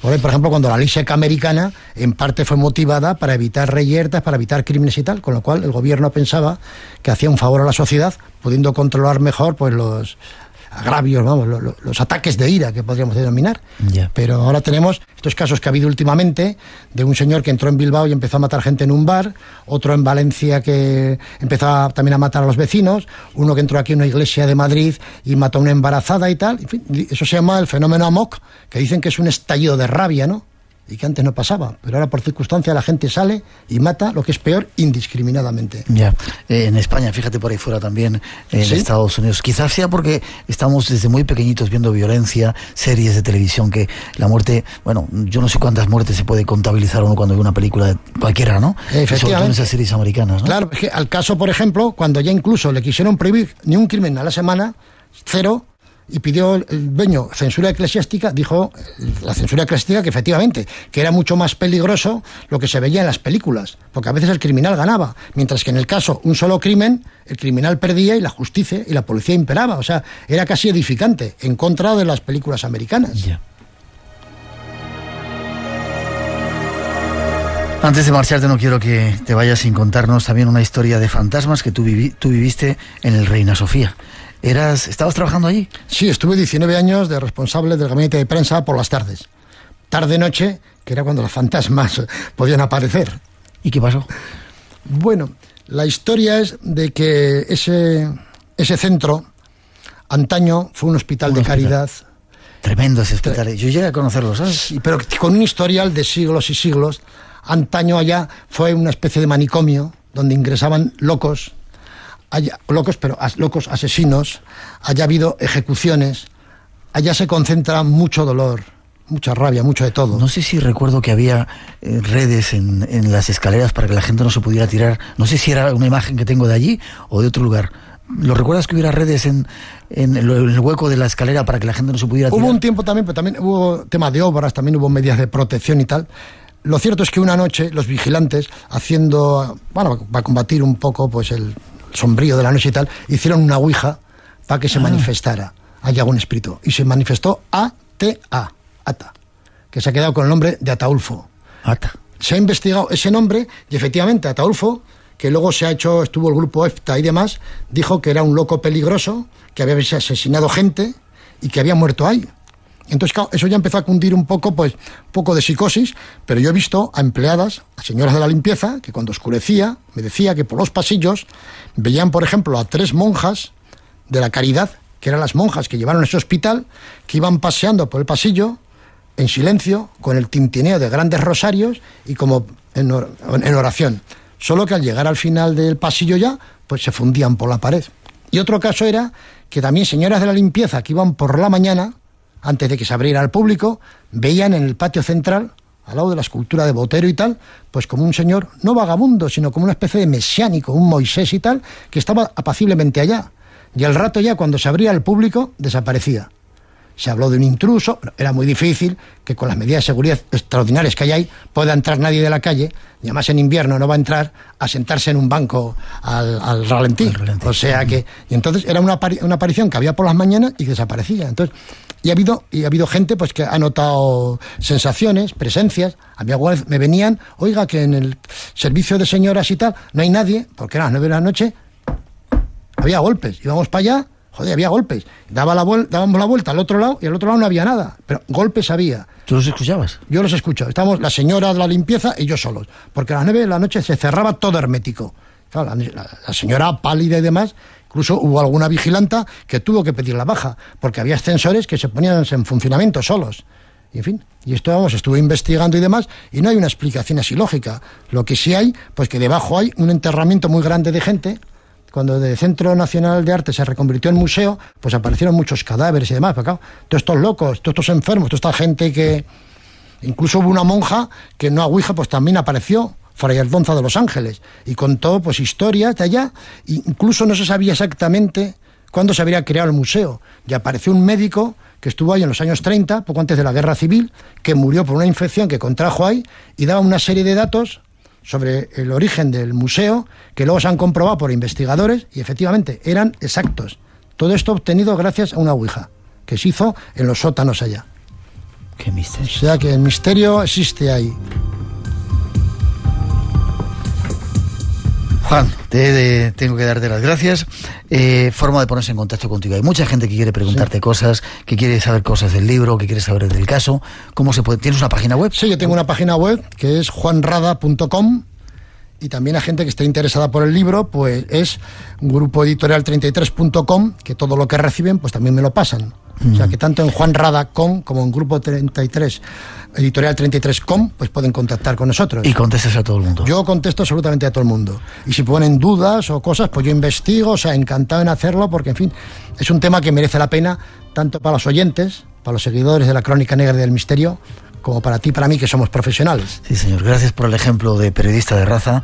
Por ejemplo, cuando la ley seca americana en parte fue motivada para evitar reyertas, para evitar crímenes y tal, con lo cual el gobierno pensaba que hacía un favor a la sociedad, pudiendo controlar mejor pues los agravios, vamos, los, ataques de ira que podríamos denominar. Pero ahora tenemos estos casos que ha habido últimamente de un señor que entró en Bilbao y empezó a matar gente en un bar, otro en Valencia que empezó también a matar a los vecinos, uno que entró aquí en una iglesia de Madrid y mató a una embarazada y tal. eso se llama el fenómeno AMOC, que dicen que es un estallido de rabia, ¿no? Y que antes no pasaba. Pero ahora por circunstancia la gente sale y mata, lo que es peor, indiscriminadamente. Ya, eh, en España, fíjate por ahí fuera también, en Estados Unidos. Quizás sea porque estamos desde muy pequeñitos viendo violencia, series de televisión, que la muerte, bueno, yo no sé cuántas muertes se puede contabilizar uno cuando ve una película de cualquiera, ¿no? Efectivamente. en esas series americanas, ¿no? Claro, al caso, por ejemplo, cuando ya incluso le quisieron prohibir ni un crimen a la semana, cero, y pidió el dueño censura eclesiástica, dijo la censura eclesiástica que efectivamente, que era mucho más peligroso lo que se veía en las películas, porque a veces el criminal ganaba, mientras que en el caso un solo crimen, el criminal perdía y la justicia y la policía imperaba, o sea, era casi edificante en contra de las películas americanas. Antes de marcharte no quiero que te vayas sin contarnos también una historia de fantasmas que tú, tú viviste en el Reina Sofía. Eras, ¿Estabas trabajando allí? Sí, estuve 19 años de responsable del gabinete de prensa por las tardes. Tarde-noche, que era cuando los fantasmas [LAUGHS] podían aparecer. ¿Y qué pasó? Bueno, la historia es de que ese, ese centro, antaño, fue un hospital de caridad. Tremendo ese hospital. Yo llegué a conocerlo, ¿sabes? Sí, pero con un historial de siglos y siglos. Antaño allá fue una especie de manicomio donde ingresaban locos haya locos, pero locos asesinos, haya habido ejecuciones, allá se concentra mucho dolor, mucha rabia, mucho de todo. No sé si recuerdo que había eh, redes en, en, las escaleras para que la gente no se pudiera tirar. No sé si era una imagen que tengo de allí o de otro lugar. ¿Lo recuerdas que hubiera redes en, en, el hueco de la escalera para que la gente no se pudiera tirar? Hubo un tiempo también, pero también hubo temas de obras, también hubo medidas de protección y tal. Lo cierto es que una noche los vigilantes, haciendo, bueno, para combatir un poco pues el, sombrío de la noche y tal, hicieron una ouija para que se ah. manifestara. Haya algún espíritu. Y se manifestó A-T-A, Ata, que se ha quedado con el nombre de Ataulfo. Ata. Se ha investigado ese nombre y efectivamente Ataulfo, que luego se ha hecho, estuvo el grupo EFTA y demás, dijo que era un loco peligroso, que había asesinado gente y que había muerto ahí. Entonces, eso ya empezó a cundir un poco, pues, un poco de psicosis, pero yo he visto a empleadas, a señoras de la limpieza, que cuando oscurecía, me decía que por los pasillos veían, por ejemplo, a tres monjas de la caridad, que eran las monjas que llevaron ese hospital, que iban paseando por el pasillo en silencio, con el tintineo de grandes rosarios y como en, en oración. Solo que al llegar al final del pasillo ya, pues se fundían por la pared. Y otro caso era que también señoras de la limpieza que iban por la mañana, antes de que se abriera al público, veían en el patio central, al lado de la escultura de Botero y tal, pues como un señor, no vagabundo, sino como una especie de mesiánico, un Moisés y tal, que estaba apaciblemente allá. Y al rato ya, cuando se abría al público, desaparecía. Se habló de un intruso, era muy difícil que con las medidas de seguridad extraordinarias que hay ahí pueda entrar nadie de la calle, y además en invierno no va a entrar a sentarse en un banco al, al ralentí. O sea que, y entonces era una, una aparición que había por las mañanas y desaparecía. Entonces, y ha habido, y ha habido gente pues que ha notado sensaciones, presencias. A mí me venían, oiga, que en el servicio de señoras y tal no hay nadie, porque eran las nueve de la noche, había golpes. Íbamos para allá, joder, había golpes. Daba la dábamos la vuelta al otro lado y al otro lado no había nada, pero golpes había. ¿Tú los escuchabas? Yo los escucho. Estamos la señora de la limpieza y yo solos, porque a las nueve de la noche se cerraba todo hermético. Claro, la señora pálida y demás Incluso hubo alguna vigilanta que tuvo que pedir la baja, porque había ascensores que se ponían en funcionamiento solos. Y en fin, y esto vamos, estuve investigando y demás, y no hay una explicación así lógica. Lo que sí hay, pues que debajo hay un enterramiento muy grande de gente. Cuando el Centro Nacional de Arte se reconvirtió en museo, pues aparecieron muchos cadáveres y demás. Pero todos estos locos, todos estos enfermos, toda esta gente que, Incluso hubo una monja que no a pues también apareció, Fray Aldonza de Los Ángeles, y contó pues historias de allá, incluso no se sabía exactamente cuándo se habría creado el museo. Y apareció un médico que estuvo ahí en los años 30, poco antes de la guerra civil, que murió por una infección que contrajo ahí y daba una serie de datos sobre el origen del museo que luego se han comprobado por investigadores y efectivamente eran exactos. Todo esto obtenido gracias a una Ouija que se hizo en los sótanos allá. Qué misterio. O sea que el misterio existe ahí. Juan, te, tengo que darte las gracias. Eh, forma de ponerse en contacto contigo. Hay mucha gente que quiere preguntarte cosas, que quiere saber cosas del libro, que quiere saber del caso. ¿Cómo se puede? ¿Tienes una página web? Sí, yo tengo una página web que es juanrada.com y también a gente que esté interesada por el libro, pues es grupoeditorial33.com, que todo lo que reciben, pues también me lo pasan. O sea que tanto en Juan Rada.com como en Grupo 33, Editorial 33.com, pues pueden contactar con nosotros. Y contestas a todo el mundo. Yo contesto absolutamente a todo el mundo. Y si ponen dudas o cosas, pues yo investigo, o sea, encantado en hacerlo, porque en fin, es un tema que merece la pena, tanto para los oyentes, para los seguidores de la Crónica Negra del Misterio, como para ti, para mí, que somos profesionales. Sí, señor. Gracias por el ejemplo de periodista de raza.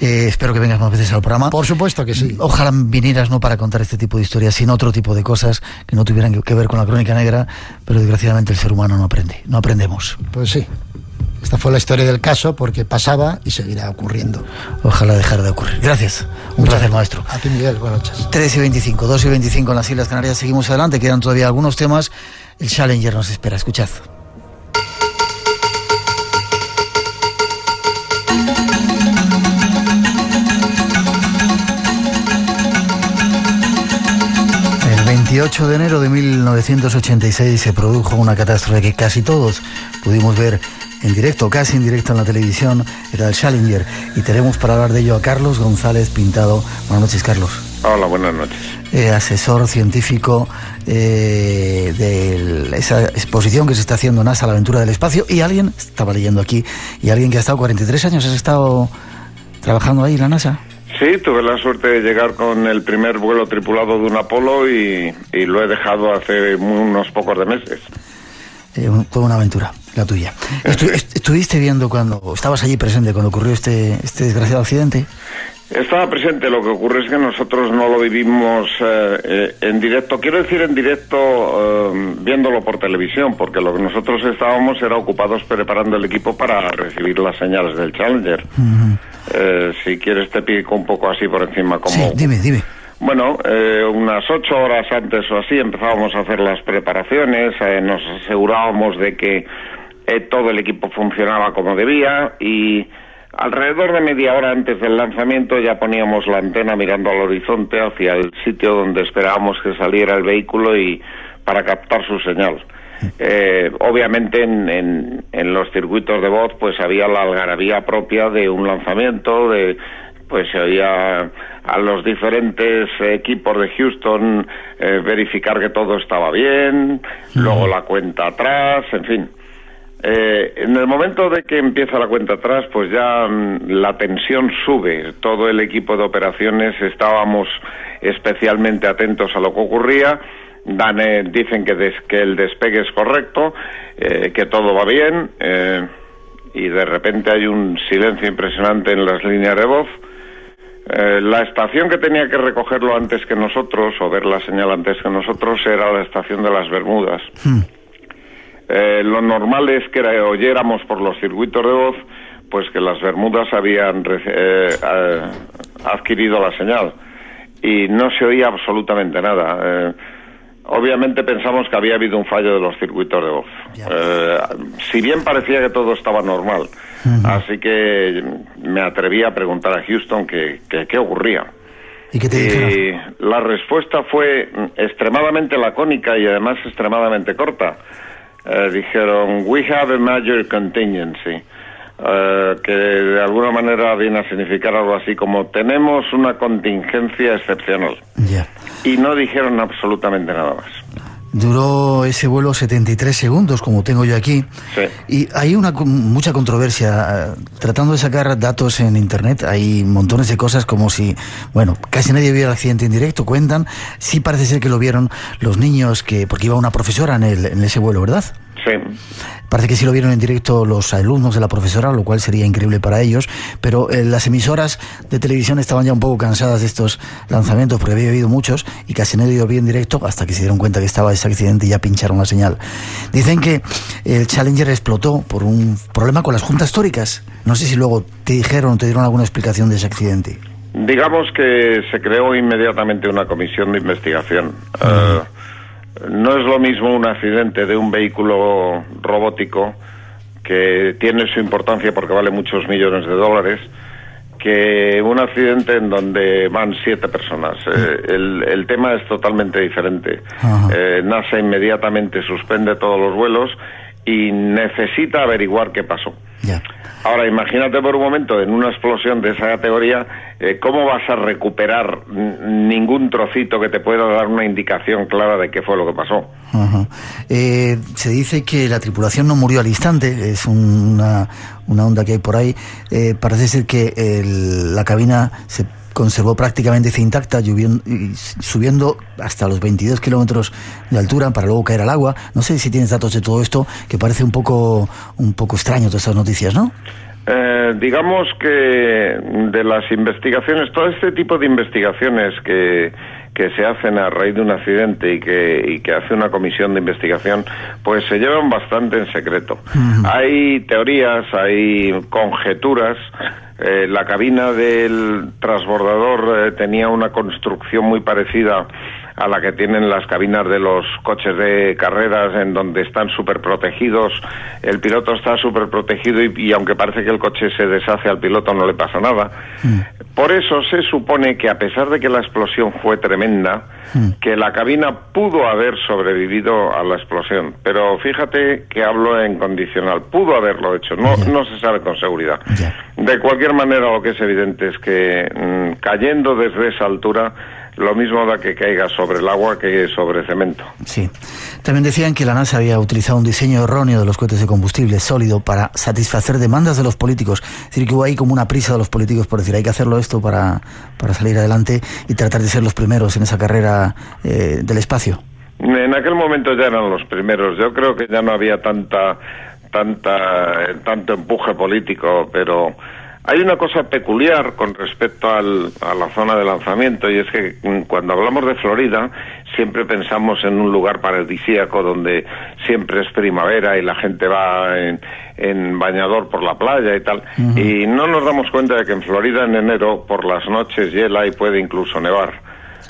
Eh, espero que vengas más veces al programa. Por supuesto que sí. Ojalá vinieras no para contar este tipo de historias, sino otro tipo de cosas que no tuvieran que ver con la crónica negra, pero desgraciadamente el ser humano no aprende, no aprendemos. Pues sí. Esta fue la historia del caso porque pasaba y seguirá ocurriendo. Ojalá dejara de ocurrir. Gracias. Un placer, maestro. A ti, Miguel. Buenas noches. 3 y 25, 2 y 25 en las Islas Canarias. Seguimos adelante. Quedan todavía algunos temas. El Challenger nos espera. Escuchad. 28 de enero de 1986 se produjo una catástrofe que casi todos pudimos ver en directo, casi en directo en la televisión, era el Challenger. Y tenemos para hablar de ello a Carlos González Pintado. Buenas noches, Carlos. Hola, buenas noches. Eh, asesor científico eh, de esa exposición que se está haciendo NASA, la aventura del espacio, y alguien, estaba leyendo aquí, y alguien que ha estado 43 años, has estado trabajando ahí en la NASA. Sí, tuve la suerte de llegar con el primer vuelo tripulado de un Apolo y, y lo he dejado hace unos pocos de meses. Eh, toda una aventura, la tuya. Estu- [LAUGHS] est- ¿Estuviste viendo cuando, estabas allí presente cuando ocurrió este, este desgraciado accidente? Estaba presente, lo que ocurre es que nosotros no lo vivimos eh, eh, en directo. Quiero decir en directo eh, viéndolo por televisión, porque lo que nosotros estábamos era ocupados preparando el equipo para recibir las señales del Challenger. Si quieres te pico un poco así por encima como... Sí, dime, dime. Bueno, unas ocho horas antes o así empezábamos a hacer las preparaciones, nos asegurábamos de que todo el equipo funcionaba como debía y alrededor de media hora antes del lanzamiento ya poníamos la antena mirando al horizonte hacia el sitio donde esperábamos que saliera el vehículo y para captar su señal. Eh, obviamente en, en, en los circuitos de voz pues había la algarabía propia de un lanzamiento, de pues se oía a los diferentes equipos de Houston eh, verificar que todo estaba bien, luego la cuenta atrás, en fin. Eh, en el momento de que empieza la cuenta atrás, pues ya mm, la tensión sube. Todo el equipo de operaciones estábamos especialmente atentos a lo que ocurría. Dan, eh, dicen que, des- que el despegue es correcto, eh, que todo va bien, eh, y de repente hay un silencio impresionante en las líneas de voz. Eh, la estación que tenía que recogerlo antes que nosotros, o ver la señal antes que nosotros, era la estación de las Bermudas. Eh, lo normal es que oyéramos por los circuitos de voz, pues que las Bermudas habían eh, eh, adquirido la señal. Y no se oía absolutamente nada. Eh, obviamente pensamos que había habido un fallo de los circuitos de voz. Eh, si bien parecía que todo estaba normal. Así que me atreví a preguntar a Houston que que- qué ocurría. ¿Y qué te dijeron? Y la respuesta fue mm, extremadamente lacónica y además extremadamente corta. Eh, dijeron, we have a major contingency, eh, que de alguna manera viene a significar algo así como tenemos una contingencia excepcional. Y no dijeron absolutamente nada más. Duró ese vuelo 73 segundos, como tengo yo aquí. Sí. Y hay una mucha controversia. eh, Tratando de sacar datos en Internet, hay montones de cosas como si, bueno, casi nadie vio el accidente en directo, cuentan. Sí parece ser que lo vieron los niños, que porque iba una profesora en, el, en ese vuelo, ¿verdad? Sí. Parece que sí lo vieron en directo los alumnos de la profesora, lo cual sería increíble para ellos, pero eh, las emisoras de televisión estaban ya un poco cansadas de estos lanzamientos porque había habido muchos y casi nadie lo vio en directo hasta que se dieron cuenta que estaba ese accidente y ya pincharon la señal. Dicen que el Challenger explotó por un problema con las juntas históricas. No sé si luego te dijeron o te dieron alguna explicación de ese accidente. Digamos que se creó inmediatamente una comisión de investigación. Eh, no es lo mismo un accidente de un vehículo robótico que tiene su importancia porque vale muchos millones de dólares que un accidente en donde van siete personas. Eh, el, el, tema es totalmente diferente. Eh, NASA inmediatamente suspende todos los vuelos y necesita averiguar qué pasó. Ahora, imagínate por un momento, en una explosión de esa categoría, eh, ¿cómo vas a recuperar ningún trocito que te pueda dar una indicación clara de qué fue lo que pasó? Eh, se dice que la tripulación no murió al instante, es una, una onda que hay por ahí. Eh, parece ser que la cabina se conservó prácticamente intacta, lloviendo, subiendo hasta los 22 kilómetros de altura para luego caer al agua. No sé si tienes datos de todo esto, que parece un poco, un poco extraño todas estas noticias, ¿no? Eh, digamos que de las investigaciones, todo este tipo de investigaciones que, que se hacen a raíz de un accidente y que, y que hace una comisión de investigación, pues se llevan bastante en secreto. Hay teorías, hay conjeturas eh, la cabina del transbordador eh, tenía una construcción muy parecida a la que tienen las cabinas de los coches de carreras en donde están súper protegidos. El piloto está súper protegido y, aunque parece que el coche se deshace al piloto no le pasa nada. Mm. Por eso se supone que a pesar de que la explosión fue tremenda, mm. que la cabina pudo haber sobrevivido a la explosión. Pero fíjate que hablo en condicional. Pudo haberlo hecho. No, no se sabe con seguridad. De cualquier manera, lo que es evidente es que mm, cayendo desde esa altura lo mismo da que caiga sobre el agua que sobre cemento. Sí. También decían que la NASA había utilizado un diseño erróneo de los cohetes de combustible sólido para satisfacer demandas de los políticos. Es decir, que hubo ahí como una prisa de los políticos por decir, hay que hacerlo esto para, para salir adelante y tratar de ser los primeros en esa carrera eh, del espacio. En aquel momento ya eran los primeros. Yo creo que ya no había tanta, tanta, tanto empuje político, pero hay una cosa peculiar con respecto al, a la zona de lanzamiento y es que cuando hablamos de Florida siempre pensamos en un lugar paradisíaco donde siempre es primavera y la gente va en, en bañador por la playa y tal. Y no nos damos cuenta de que en Florida en enero por las noches hiela y puede incluso nevar.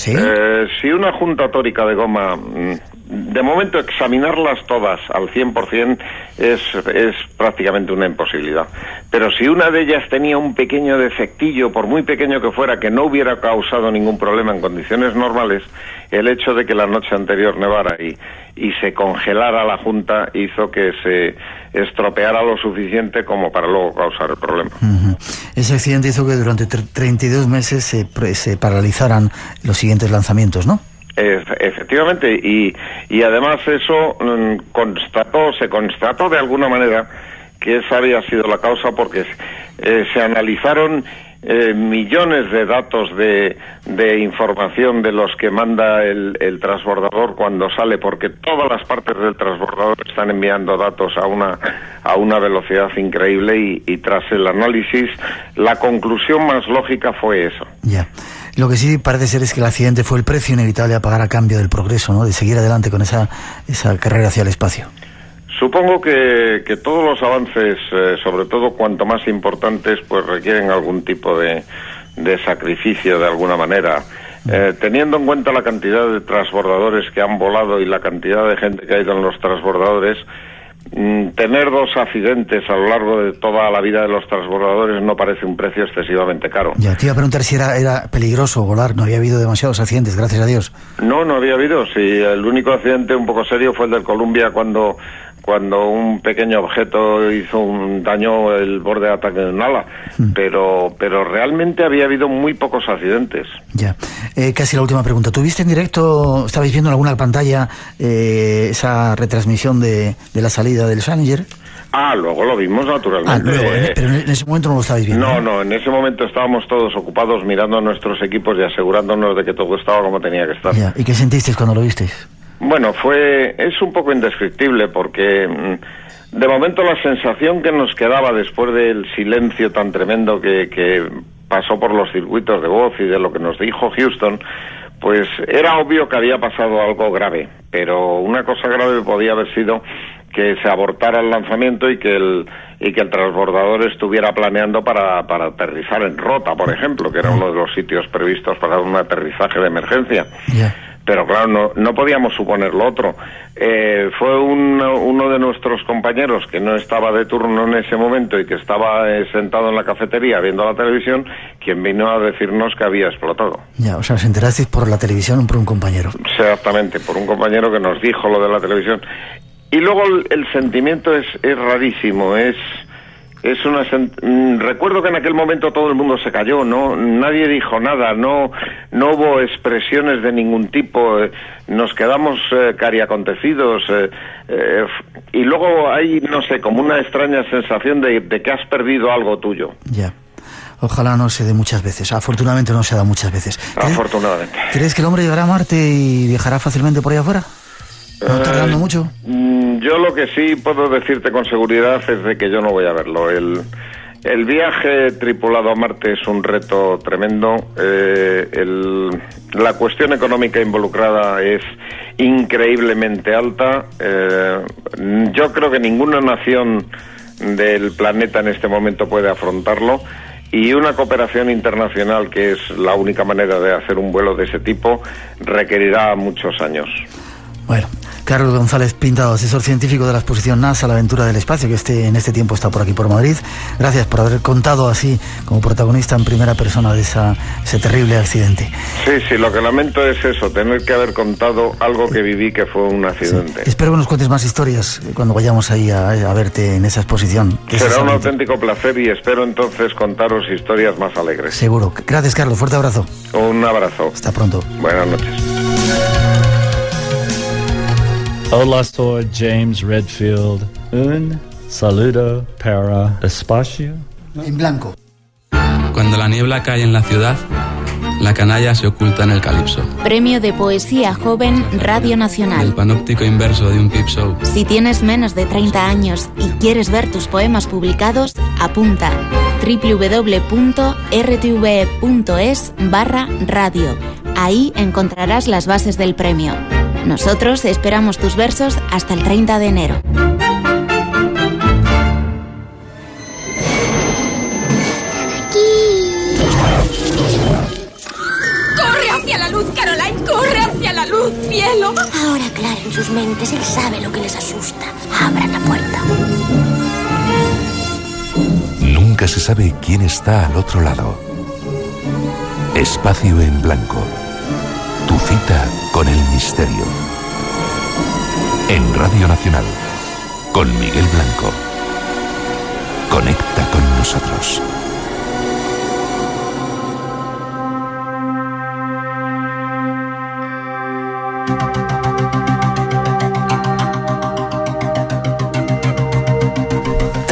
Eh, si una junta tórica de goma mm, de momento examinarlas todas al 100% es, es prácticamente una imposibilidad. Pero si una de ellas tenía un pequeño defectillo, por muy pequeño que fuera, que no hubiera causado ningún problema en condiciones normales, el hecho de que la noche anterior nevara y, y se congelara la junta hizo que se estropeara lo suficiente como para luego causar el problema. Ese accidente hizo que durante 32 meses se, se paralizaran los siguientes lanzamientos, ¿no? Efectivamente, y, y además eso mm, constató, se constató de alguna manera que esa había sido la causa porque eh, se analizaron eh, millones de datos de, de, información de los que manda el, el, transbordador cuando sale, porque todas las partes del transbordador están enviando datos a una, a una velocidad increíble y, y tras el análisis la conclusión más lógica fue eso. Ya. Lo que sí parece ser es que el accidente fue el precio inevitable a pagar a cambio del progreso, ¿no? De seguir adelante con esa, esa carrera hacia el espacio. Supongo que, que todos los avances, eh, sobre todo cuanto más importantes, pues requieren algún tipo de, de sacrificio de alguna manera. Eh, teniendo en cuenta la cantidad de transbordadores que han volado y la cantidad de gente que ha ido en los transbordadores, Mm, tener dos accidentes a lo largo de toda la vida de los transbordadores no parece un precio excesivamente caro. Ya, te iba a preguntar si era, era peligroso volar, no había habido demasiados accidentes, gracias a Dios. No, no había habido, sí, el único accidente un poco serio fue el del Columbia cuando cuando un pequeño objeto hizo un daño el borde de ataque de un ala, hmm. pero, pero realmente había habido muy pocos accidentes. Ya, eh, casi la última pregunta. ¿Tuviste en directo, estabais viendo en alguna pantalla eh, esa retransmisión de, de la salida del Challenger? Ah, luego lo vimos naturalmente. Ah, pero en ese momento no lo estabais viendo. No, no, en ese momento estábamos todos ocupados mirando a nuestros equipos y asegurándonos de que todo estaba como tenía que estar. ¿Y qué sentisteis cuando lo visteis? Bueno, fue es un poco indescriptible porque mm, de momento la sensación que nos quedaba después del silencio tan tremendo que, que pasó por los circuitos de voz y de lo que nos dijo Houston, pues era obvio que había pasado algo grave, pero una cosa grave podía haber sido que se abortara el lanzamiento y que el y que el transbordador estuviera planeando para, para aterrizar en Rota, por ejemplo, que era uno de los sitios previstos para un aterrizaje de emergencia. Pero claro, no, no podíamos suponer lo otro. Eh, fue un, uno de nuestros compañeros que no estaba de turno en ese momento y que estaba eh, sentado en la cafetería viendo la televisión quien vino a decirnos que había explotado. Ya, o sea, os enterasteis por la televisión o por un compañero. Exactamente, por un compañero que nos dijo lo de la televisión. Y luego el, sentimiento es, es rarísimo, es es una mm, recuerdo que en aquel momento todo el mundo se cayó no nadie dijo nada no no hubo expresiones de ningún tipo eh, nos quedamos eh, cariacontecidos eh, eh, y luego hay no sé como una extraña sensación de, de que has perdido algo tuyo ya Ojalá no se dé muchas veces. Afortunadamente no se da muchas veces. Afortunadamente. ¿Crees que el hombre llegará a Marte y viajará fácilmente por ahí afuera? ¿No tardando mucho? Mm, yo lo que sí puedo decirte con seguridad es de que yo no voy a verlo. El, el viaje tripulado a Marte es un reto tremendo. Eh, el, la cuestión económica involucrada es increíblemente alta. Eh, yo creo que ninguna nación del planeta en este momento puede afrontarlo y una cooperación internacional, que es la única manera de hacer un vuelo de ese tipo, requerirá muchos años. Bueno, Carlos González Pintado, asesor científico de la exposición NASA, la aventura del espacio, que este, en este tiempo está por aquí por Madrid. Gracias por haber contado así como protagonista en primera persona de esa, ese terrible accidente. Sí, sí, lo que lamento es eso, tener que haber contado algo que viví que fue un accidente. Espero que nos cuentes más historias cuando vayamos ahí a, verte en esa exposición. Será un auténtico placer y espero entonces contaros historias más alegres. Seguro. Gracias, Carlos. Fuerte abrazo. Un abrazo. Hasta pronto. Buenas noches. Hola, soy James Redfield. Un saludo para espacio. En blanco. Cuando la niebla cae en la ciudad, la canalla se oculta en el calipso. Premio de Poesía Joven Radio Nacional. El panóptico inverso de un peep show. Si tienes menos de 30 años y quieres ver tus poemas publicados, apunta www.rtve.es barra radio. Ahí encontrarás las bases del premio. Nosotros esperamos tus versos hasta el 30 de enero. ¡Corre hacia la luz, Caroline! ¡Corre hacia la luz, cielo! Ahora clara en sus mentes, él sabe lo que les asusta. Abran la puerta. Nunca se sabe quién está al otro lado. Espacio en blanco. Cita con el misterio. En Radio Nacional, con Miguel Blanco. Conecta con nosotros.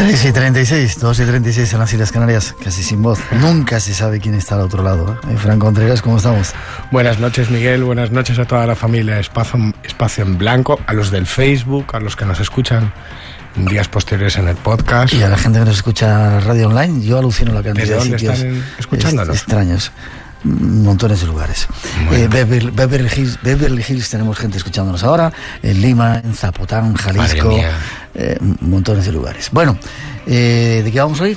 Y 36, 2 y 36 en las Islas Canarias, casi sin voz. Nunca se sabe quién está al otro lado. ¿eh? Franco Contreras, ¿cómo estamos? Buenas noches, Miguel. Buenas noches a toda la familia Espacio, Espacio en Blanco, a los del Facebook, a los que nos escuchan días posteriores en el podcast. Y a la gente que nos escucha radio online, yo alucino la cantidad ¿Desde de dónde sitios están escuchándonos? extraños montones de lugares. Eh, Beverly, Hills, Beverly, Hills, tenemos gente escuchándonos ahora, en Lima, en Zapotán, Jalisco, eh, montones de lugares. Bueno, eh, ¿de qué vamos hoy?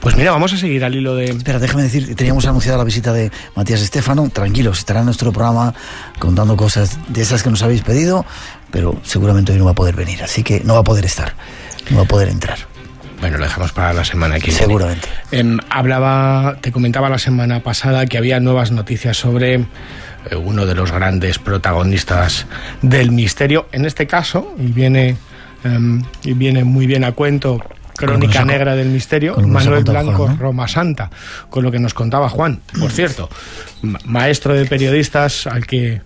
Pues mira, vamos a seguir al hilo de... Espera, déjame decir, teníamos anunciado la visita de Matías Estefano, tranquilos, estará en nuestro programa contando cosas de esas que nos habéis pedido, pero seguramente hoy no va a poder venir, así que no va a poder estar, no va a poder entrar. Bueno, lo dejamos para la semana que viene. Seguramente. hablaba, te comentaba la semana pasada que había nuevas noticias sobre eh, uno de los grandes protagonistas del misterio. En este caso, y viene, em, y viene muy bien a cuento Crónica Negra del Misterio, Manuel Blanco, Roma Santa, con lo que nos contaba Juan. Por cierto, maestro de periodistas al que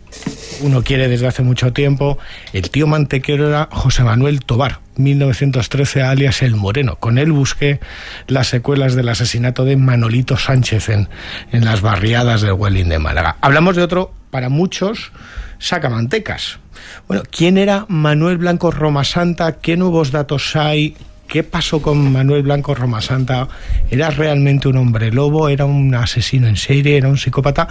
uno quiere desde hace mucho tiempo, el tío mantequero era José Manuel Tobar, 1913 alias El Moreno. Con él busqué las secuelas del asesinato de Manolito Sánchez en, en las barriadas del Welling de Málaga. Hablamos de otro, para muchos, sacamantecas. Bueno, ¿quién era Manuel Blanco Romasanta? ¿Qué nuevos datos hay? ¿Qué pasó con Manuel Blanco Romasanta? ¿Era realmente un hombre lobo? ¿Era un asesino en serie? ¿Era un psicópata?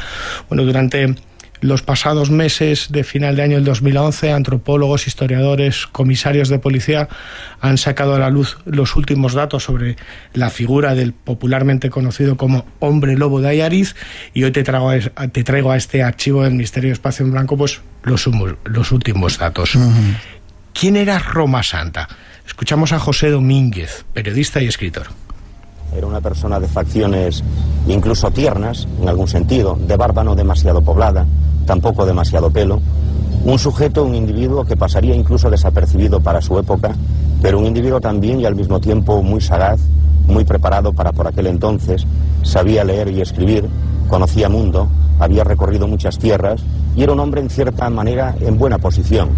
Bueno, durante los pasados meses de final de año del 2011, antropólogos, historiadores, comisarios de policía han sacado a la luz los últimos datos sobre la figura del popularmente conocido como hombre lobo de Ayariz y hoy te traigo a, te traigo a este archivo del Misterio Espacio en Blanco pues los, los últimos datos. ¿Quién era Roma Santa? Escuchamos a José Domínguez, periodista y escritor. Era una persona de facciones incluso tiernas, en algún sentido, de barba no demasiado poblada, tampoco demasiado pelo. Un sujeto, un individuo que pasaría incluso desapercibido para su época, pero un individuo también y al mismo tiempo muy sagaz, muy preparado para por aquel entonces, sabía leer y escribir, conocía mundo, había recorrido muchas tierras y era un hombre en cierta manera en buena posición.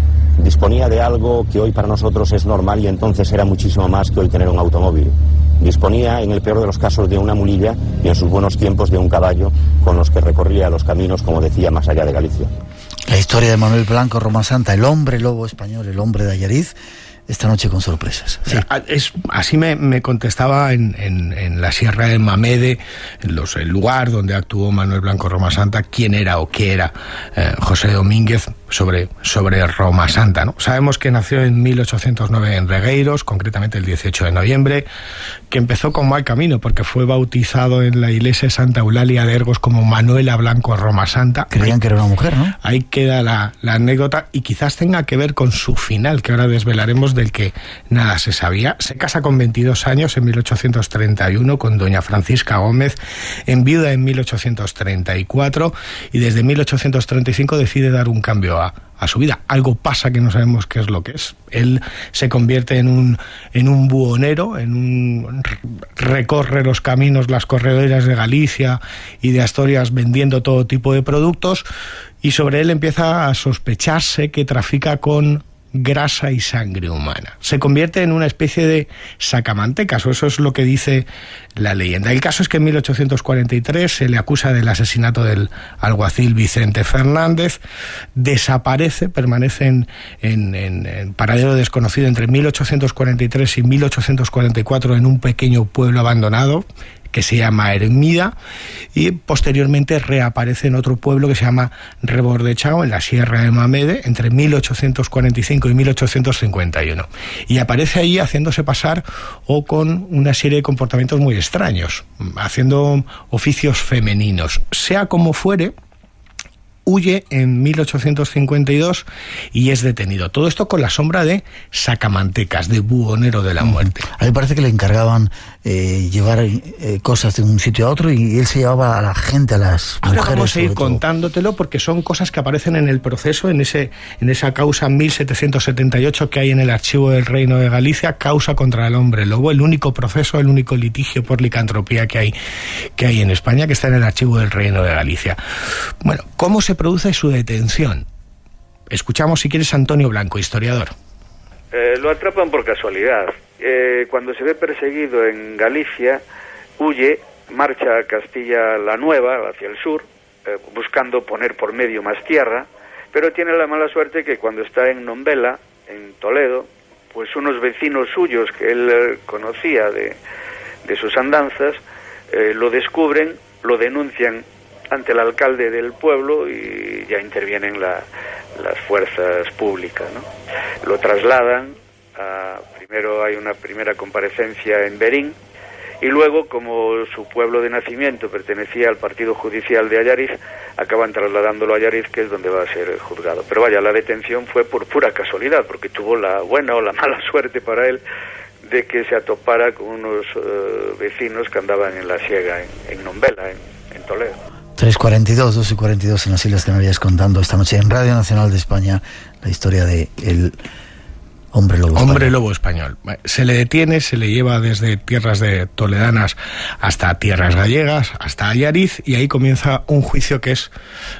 Disponía de algo que hoy para nosotros es normal y entonces era muchísimo más que hoy tener un automóvil Disponía, en el peor de los casos, de una mulilla y en sus buenos tiempos de un caballo con los que recorría los caminos, como decía, más allá de Galicia. La historia de Manuel Blanco, Roma Santa, el hombre lobo español, el hombre de Ayariz, esta noche con sorpresas. Es, así me, contestaba en, en, la Sierra de Mamede, en los, el lugar donde actuó Manuel Blanco Roma Santa, quién era o qué era eh, José Domínguez sobre, sobre Roma Santa. ¿no? Sabemos que nació en 1809 en Regueiros, concretamente el 18 de noviembre, que empezó con mal camino porque fue bautizado en la iglesia de Santa Eulalia de Ergos como Manuela Blanco Roma Santa. Creían que era una mujer, ¿no? Ahí queda la, la anécdota y quizás tenga que ver con su final, que ahora desvelaremos del que nada se sabía. Se casa con 22 años en 1831 con doña Francisca Gómez, en viuda en 1834 y desde 1835 decide dar un cambio a, su vida. Algo pasa que no sabemos qué es lo que es. Él se convierte en un, en un buhonero, en un recorre los caminos, las corredoras de Galicia y de Asturias vendiendo todo tipo de productos y sobre él empieza a sospecharse que trafica con grasa y sangre humana. Se convierte en una especie de sacamantecas, o eso es lo que dice la leyenda. El caso es que en 1843 se le acusa del asesinato del alguacil Vicente Fernández, desaparece, permanece en, en paradero desconocido entre 1843 y 1844 en un pequeño pueblo abandonado que se llama Ermida y posteriormente reaparece en otro pueblo que se llama Rebordechao en la Sierra de Mamede entre 1845 y 1851 y aparece ahí haciéndose pasar o con una serie de comportamientos muy extraños haciendo oficios femeninos sea como fuere huye en 1852 y es detenido. Todo esto con la sombra de Sacamantecas, de buhonero de la muerte. A mí parece que le encargaban eh, llevar eh, cosas de un sitio a otro y él se llevaba a la gente, a las Ahora Vamos a ir contándotelo porque son cosas que aparecen en el proceso, en, ese, en esa causa 1778 que hay en el archivo del Reino de Galicia, causa contra el hombre lobo, el único proceso, el único litigio por licantropía que hay, que hay en España, que está en el archivo del Reino de Galicia. Bueno, ¿cómo se produce su detención? Escuchamos si quieres Antonio Blanco, historiador. Eh, lo atrapan por casualidad. Eh, cuando se ve perseguido en Galicia, huye, marcha a Castilla la Nueva, hacia el sur, eh, buscando poner por medio más tierra, pero tiene la mala suerte que cuando está en Nombela, en Toledo, pues unos vecinos suyos que él conocía de, de sus andanzas, lo descubren, lo denuncian ante el alcalde del pueblo y ya intervienen las fuerzas públicas. ¿no? Lo trasladan, a, primero hay una primera comparecencia en Berín y luego, como su pueblo de nacimiento pertenecía al partido judicial de Ayariz, acaban trasladándolo a Ayariz, que es donde va a ser juzgado. Pero vaya, la detención fue por pura casualidad, porque tuvo la buena o la mala [LAUGHS] suerte para él de que se atopara con unos eh, vecinos que andaban en la siega en, Nombela, en Toledo. 3.42, 12.42 en las Islas Canarias contando esta noche en Radio Nacional de España la historia de el hombre lobo español. Se le detiene, se le lleva desde tierras de toledanas hasta tierras gallegas, hasta Ayariz y ahí comienza un juicio que es,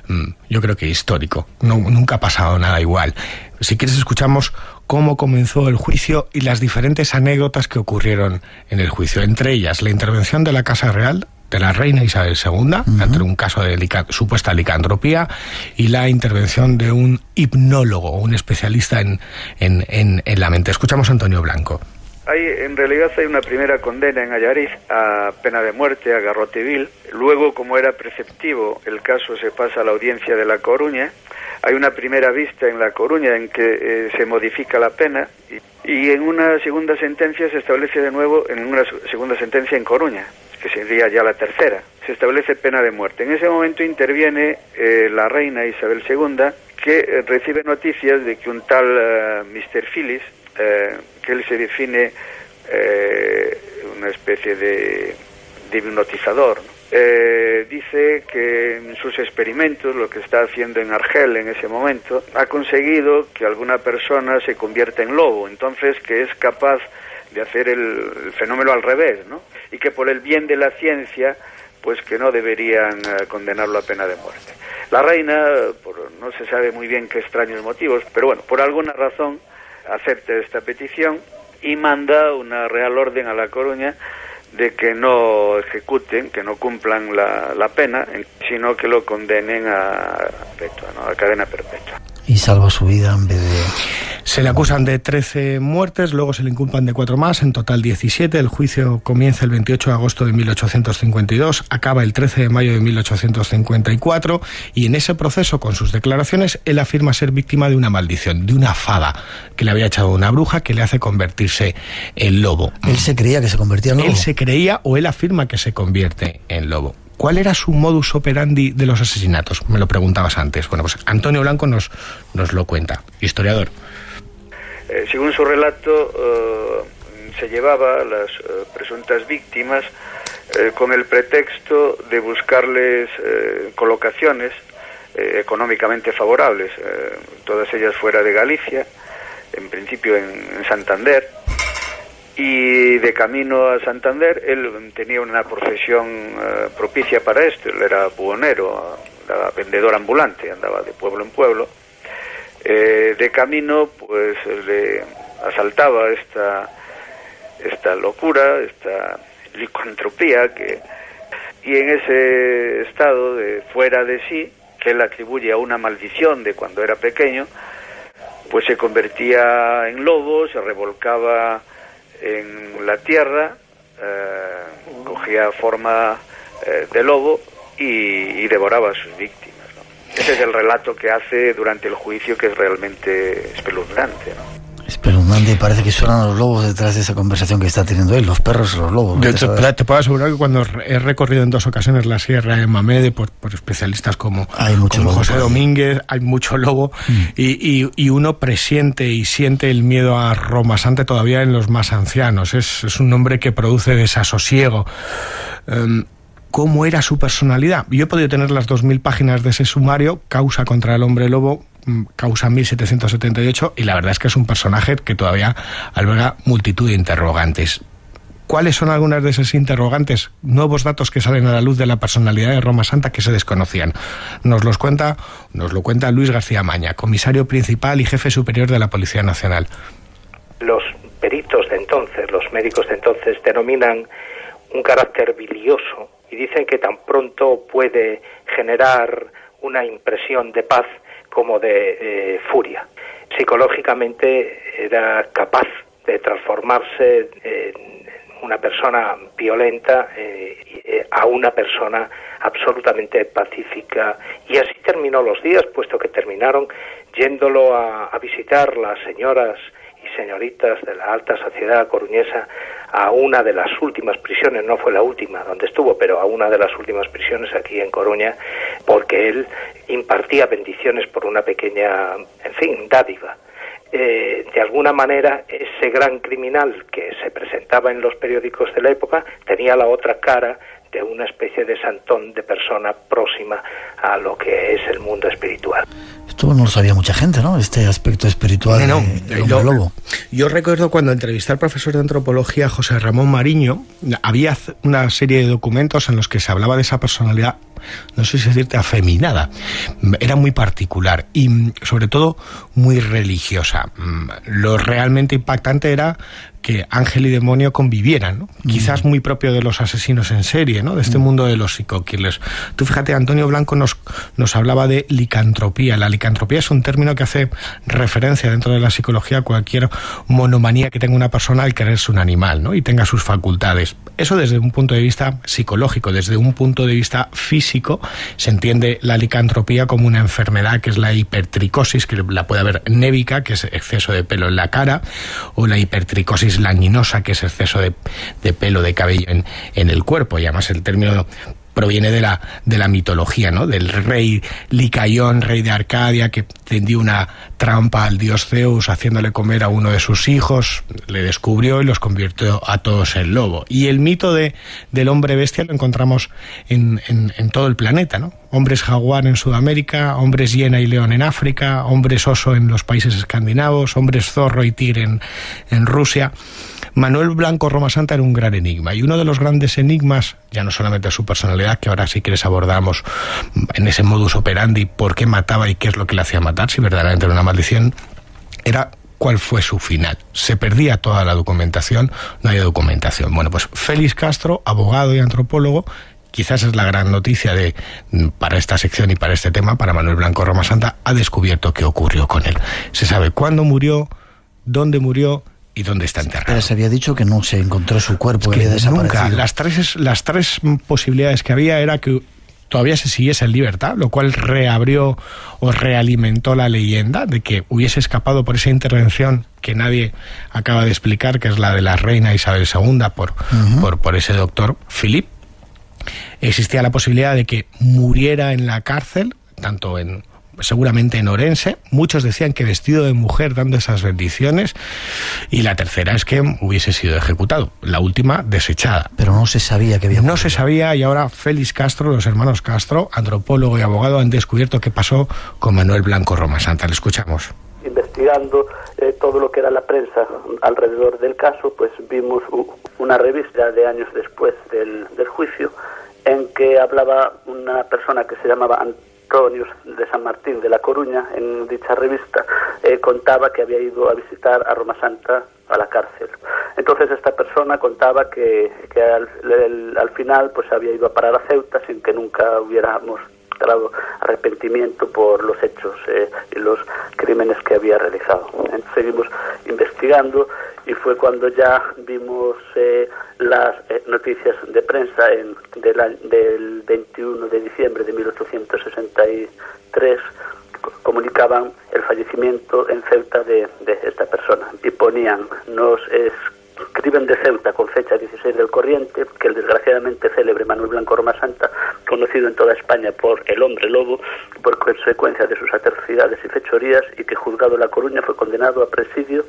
mm, yo creo que histórico. No, nunca ha pasado nada igual. Si quieres escuchamos cómo comenzó el juicio y las diferentes anécdotas que ocurrieron en el juicio, entre ellas la intervención de la Casa Real de la reina Isabel II, entre un caso de supuesta licantropía y la intervención de un hipnólogo, un especialista en, en, en, la mente. Escuchamos a Antonio Blanco. Hay, en realidad hay una primera condena en Ayariz a pena de muerte, a garrote vil. Luego, como era preceptivo, el caso se pasa a la audiencia de La Coruña. Hay una primera vista en La Coruña en que eh, se modifica la pena y, en una segunda sentencia se establece de nuevo, en una segunda sentencia en Coruña, que sería ya la tercera, se establece pena de muerte. En ese momento interviene eh, la reina Isabel II, que eh, recibe noticias de que un tal Mr. Phyllis eh, que él se define una especie de, hipnotizador. Eh, dice que en sus experimentos, lo que está haciendo en Argel en ese momento, ha conseguido que alguna persona se convierta en lobo, entonces que es capaz de hacer el, fenómeno al revés, ¿no? Y que por el bien de la ciencia, pues que no deberían condenarlo a pena de muerte. La reina, por, no se sabe muy bien qué extraños motivos, pero bueno, por alguna razón, acepte esta petición y manda una real orden a La Coruña de que no ejecuten, que no cumplan la, la pena, sino que lo condenen a, a cadena perpetua y salva su vida en vez de... Se le acusan de 13 muertes, luego se le inculpan de cuatro más, en total 17. El juicio comienza el 28 de agosto de 1852, acaba el 13 de mayo de 1854 y en ese proceso, con sus declaraciones, él afirma ser víctima de una maldición, de una fada que le había echado una bruja que le hace convertirse en lobo. Él se creía que se convertía en lobo. Él se creía o él afirma que se convierte en lobo. ¿Cuál era su modus operandi de los asesinatos? Me lo preguntabas antes. Bueno, pues Antonio Blanco nos, nos lo cuenta, historiador. Eh, según su relato, eh, se llevaba las eh, presuntas víctimas con el pretexto de buscarles colocaciones económicamente favorables, todas ellas fuera de Galicia, en principio en Santander, y de camino a Santander él tenía una profesión eh, propicia para esto, él era buhonero, era vendedor ambulante, andaba de pueblo en pueblo. Eh, de camino pues le asaltaba esta, esta locura, esta licantropía que, y en ese estado de fuera de sí, que él atribuye a una maldición de cuando era pequeño, pues se convertía en lobo, se revolcaba en la tierra, eh, cogía forma eh, de lobo y, devoraba a sus víctimas. Ese es el relato que hace durante el juicio que es realmente espeluznante. ¿no? Espeluznante, parece que suenan los lobos detrás de esa conversación que está teniendo él, los perros y los lobos. te, puedo asegurar que cuando he recorrido en dos ocasiones la Sierra de Mamede por, especialistas como, hay mucho José Domínguez, hay mucho lobo mm. y, y, uno presiente y siente el miedo a Roma Santa todavía en los más ancianos. Es, es un hombre que produce desasosiego. Em, cómo era su personalidad. Yo he podido tener las 2.000 páginas de ese sumario, Causa contra el hombre lobo, Causa 1778, y la verdad es que es un personaje que todavía alberga multitud de interrogantes. ¿Cuáles son algunas de esas interrogantes? Nuevos datos que salen a la luz de la personalidad de Roma Santa que se desconocían. Nos los cuenta, nos lo cuenta Luis García Maña, comisario principal y jefe superior de la Policía Nacional. Los peritos de entonces, los médicos de entonces, denominan un carácter bilioso y dicen que tan pronto puede generar una impresión de paz como de furia. Psicológicamente era capaz de transformarse en una persona violenta eh, eh, a una persona absolutamente pacífica y así terminó los días, puesto que terminaron yéndolo a, a visitar las señoras y señoritas de la alta sociedad coruñesa a una de las últimas prisiones, no fue la última donde estuvo, pero a una de las últimas prisiones aquí en Coruña, porque él impartía bendiciones por una pequeña, en fin, dádiva. Eh, de alguna manera ese gran criminal que se presentaba en los periódicos de la época tenía la otra cara de una especie de santón de persona próxima a lo que es el mundo espiritual. Esto no lo sabía mucha gente, ¿no? Este aspecto espiritual de, lobo. Yo recuerdo cuando entrevisté al profesor de antropología José Ramón Mariño, había una serie de documentos en los que se hablaba de esa personalidad no sé si decirte afeminada, era muy particular y sobre todo muy religiosa. Lo realmente impactante era que ángel y demonio convivieran, ¿no? quizás muy propio de los asesinos en serie, ¿no? de este mundo de los psicoquiles. Tú fíjate, Antonio Blanco nos, nos hablaba de licantropía. La licantropía es un término que hace referencia dentro de la psicología a cualquier monomanía que tenga una persona al quererse un animal ¿no? y tenga sus facultades. Eso desde un punto de vista psicológico, desde un punto de vista físico, se entiende la licantropía como una enfermedad que es la hipertricosis, que la puede haber névica, que es exceso de pelo en la cara, o la hipertricosis lañinosa, que es exceso de, pelo, de cabello en, en el cuerpo. Y además el término proviene de la, de la mitología, ¿no? Del rey Licayón, rey de Arcadia, que tendió una trampa al dios Zeus haciéndole comer a uno de sus hijos, le descubrió y los convirtió a todos en lobo. Y el mito de, del hombre bestia lo encontramos en, en, todo el planeta, ¿no? Hombres jaguar en Sudamérica, hombres hiena y león en África, hombres oso en los países escandinavos, hombres zorro y tigre en, en Rusia. Manuel Blanco Roma Santa era un gran enigma y uno de los grandes enigmas, ya no solamente su personalidad, que ahora si quieres abordamos en ese modus operandi, por qué mataba y qué es lo que le hacía matar, si verdaderamente era una maldición, era cuál fue su final. Se perdía toda la documentación, no hay documentación. Bueno, pues Félix Castro, abogado y antropólogo, quizás es la gran noticia de para esta sección y para este tema, para Manuel Blanco Roma Santa, ha descubierto qué ocurrió con él. Se sabe cuándo murió, dónde murió y dónde está enterrado. Pero se había dicho que no se encontró su cuerpo, que, había desaparecido. Nunca. Las tres, las tres posibilidades que había era que todavía se siguiese en libertad, lo cual reabrió o realimentó la leyenda de que hubiese escapado por esa intervención que nadie acaba de explicar, que es la de la reina Isabel II por, por, por ese doctor Philip. Existía la posibilidad de que muriera en la cárcel, tanto en seguramente en Orense. Muchos decían que vestido de mujer dando esas bendiciones. Y la tercera es que hubiese sido ejecutado. La última desechada. Pero no se sabía que había. No se sabía y ahora Félix Castro, los hermanos Castro, antropólogo y abogado, han descubierto qué pasó con Manuel Blanco Roma Santa. Le escuchamos. Investigando eh, todo lo que era la prensa alrededor del caso, pues vimos una revista de años después del, del juicio en que hablaba una persona que se llamaba De San Martín de La Coruña, en dicha revista, eh, contaba que había ido a visitar a Roma Santa a la cárcel. Entonces esta persona contaba que, que al, al, final pues había ido a parar a Ceuta sin que nunca hubiéramos arrepentimiento por los hechos eh, y los crímenes que había realizado. Seguimos investigando y fue cuando ya vimos eh, las eh, noticias de prensa en, de la, del 21 de diciembre de 1863 comunicaban el fallecimiento en Ceuta de, de esta persona y ponían nos escriben de Ceuta con fecha 16 del corriente que el desgraciadamente célebre Manuel Blanco Roma Santa, conocido en toda España por el hombre lobo, por consecuencia de sus atrocidades y fechorías, y que juzgado La Coruña fue condenado a presidio,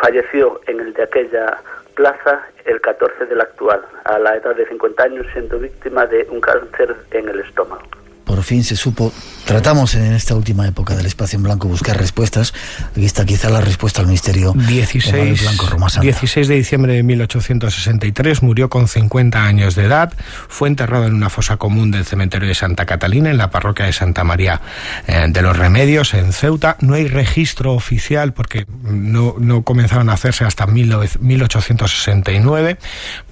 falleció en el de aquella plaza el 14 del actual, a la edad de 50 años, siendo víctima de un cáncer en el estómago por fin se supo. Tratamos en esta última época del espacio en blanco buscar respuestas. Aquí está quizá la respuesta al misterio 16, blanco Roma 16 de diciembre de 1863 murió con 50 años de edad. Fue enterrado en una fosa común del cementerio de Santa Catalina, en la parroquia de Santa María eh, de los Remedios, en Ceuta. No hay registro oficial porque no, no comenzaron a hacerse hasta 1869.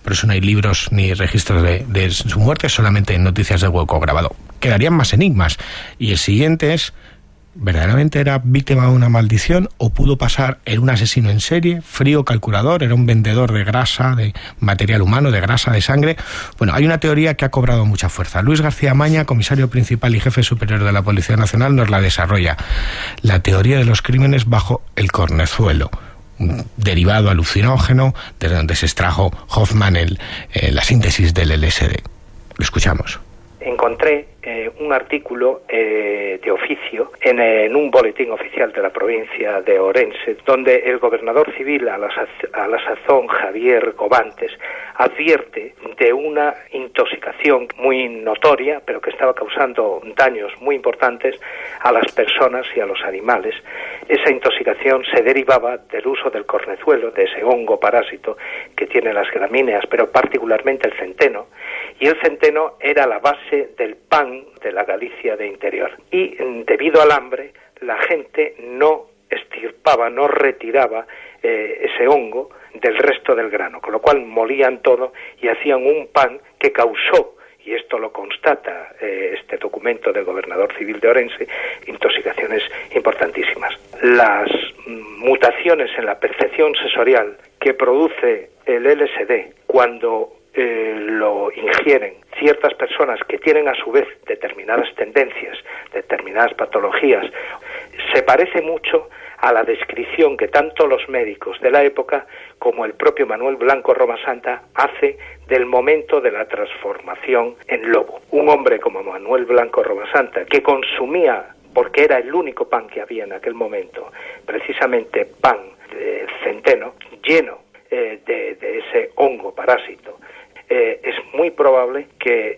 Por eso no hay libros ni registros de, de su muerte, solamente noticias de hueco grabado más enigmas. Y el siguiente es, ¿verdaderamente era víctima de una maldición o pudo pasar en un asesino en serie, frío calculador, era un vendedor de grasa, de material humano, de grasa, de sangre? Bueno, hay una teoría que ha cobrado mucha fuerza. Luis García Maña, comisario principal y jefe superior de la Policía Nacional, nos la desarrolla. La teoría de los crímenes bajo el cornezuelo un derivado alucinógeno de donde se extrajo Hoffman el, eh, la síntesis del LSD. Lo escuchamos. Encontré eh, un artículo eh, de oficio en, en, un boletín oficial de la provincia de Orense, donde el gobernador civil a la, a la sazón Javier Gobantes advierte de una intoxicación muy notoria, pero que estaba causando daños muy importantes a las personas y a los animales. Esa intoxicación se derivaba del uso del cornezuelo, de ese hongo parásito que tiene las gramíneas, pero particularmente el centeno, y el centeno era la base del pan de la Galicia de interior. Y debido al hambre, la gente no estirpaba, no retiraba eh, ese hongo del resto del grano, con lo cual molían todo y hacían un pan que causó y esto lo constata eh, este documento del gobernador civil de Orense, intoxicaciones importantísimas. Las mutaciones en la percepción sensorial que produce el LSD cuando eh, lo ingieren ciertas personas que tienen a su vez determinadas tendencias, determinadas patologías, se parece mucho a la descripción que tanto los médicos de la época como el propio Manuel Blanco Roma Santa hace del momento de la transformación en lobo. Un hombre como Manuel Blanco Roma Santa, que consumía, porque era el único pan que había en aquel momento, precisamente pan de centeno, lleno eh, de ese hongo parásito, eh, es muy probable que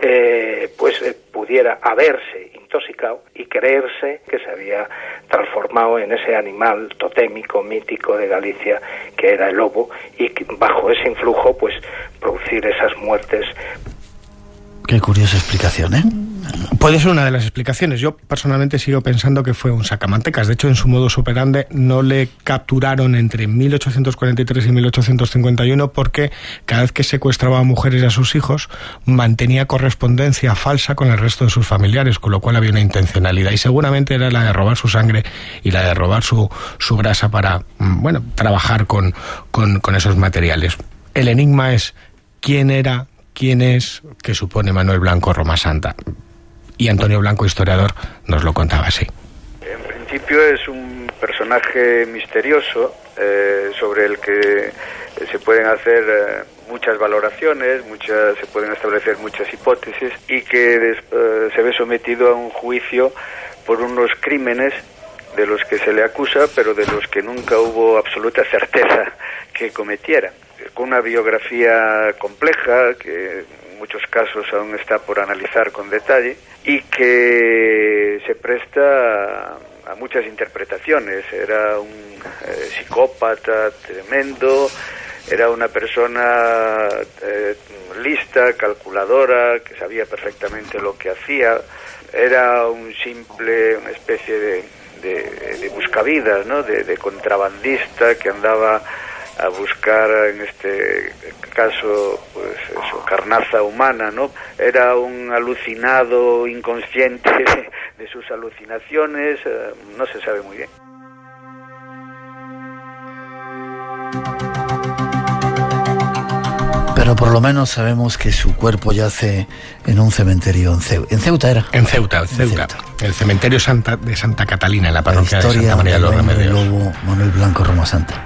eh, pues eh, pudiera haberse intoxicado y creerse que se había transformado en ese animal totémico, mítico de Galicia que era el lobo y que bajo ese influjo pues producir esas muertes. Qué curiosa explicación, ¿eh? Puede ser una de las explicaciones. Yo personalmente sigo pensando que fue un sacamantecas. De hecho, en su modo superande no le capturaron entre 1843 y 1851 porque cada vez que secuestraba a mujeres y a sus hijos mantenía correspondencia falsa con el resto de sus familiares, con lo cual había una intencionalidad. Y seguramente era la de robar su sangre y la de robar su, su grasa para, mm, bueno, trabajar con, con, con esos materiales. El enigma es quién era, quién es, que supone Manuel Blanco Roma Santa y Antonio Blanco, historiador, nos lo contaba así. En principio es un personaje misterioso eh, sobre el que se pueden hacer eh, muchas valoraciones, muchas, se pueden establecer muchas hipótesis y que eh, se ve sometido a un juicio por unos crímenes de los que se le acusa, pero de los que nunca hubo absoluta certeza que cometiera. Con una biografía compleja que muchos casos aún está por analizar con detalle y que se presta a, muchas interpretaciones. Era un eh, psicópata tremendo, era una persona eh, lista, calculadora, que sabía perfectamente lo que hacía, era un simple, una especie de, de, buscavidas, ¿no? de contrabandista que andaba a buscar en este caso pues su carnaza humana no era un alucinado inconsciente [LAUGHS] de sus alucinaciones eh, no se sabe muy bien Pero por lo menos sabemos que su cuerpo yace en un cementerio en, Ceuta. ¿En Ceuta era? En Ceuta, en Ceuta. El cementerio Santa, de Santa Catalina, en la parroquia de Santa María de los Remedios. Lobo, Manuel Blanco Roma Santa.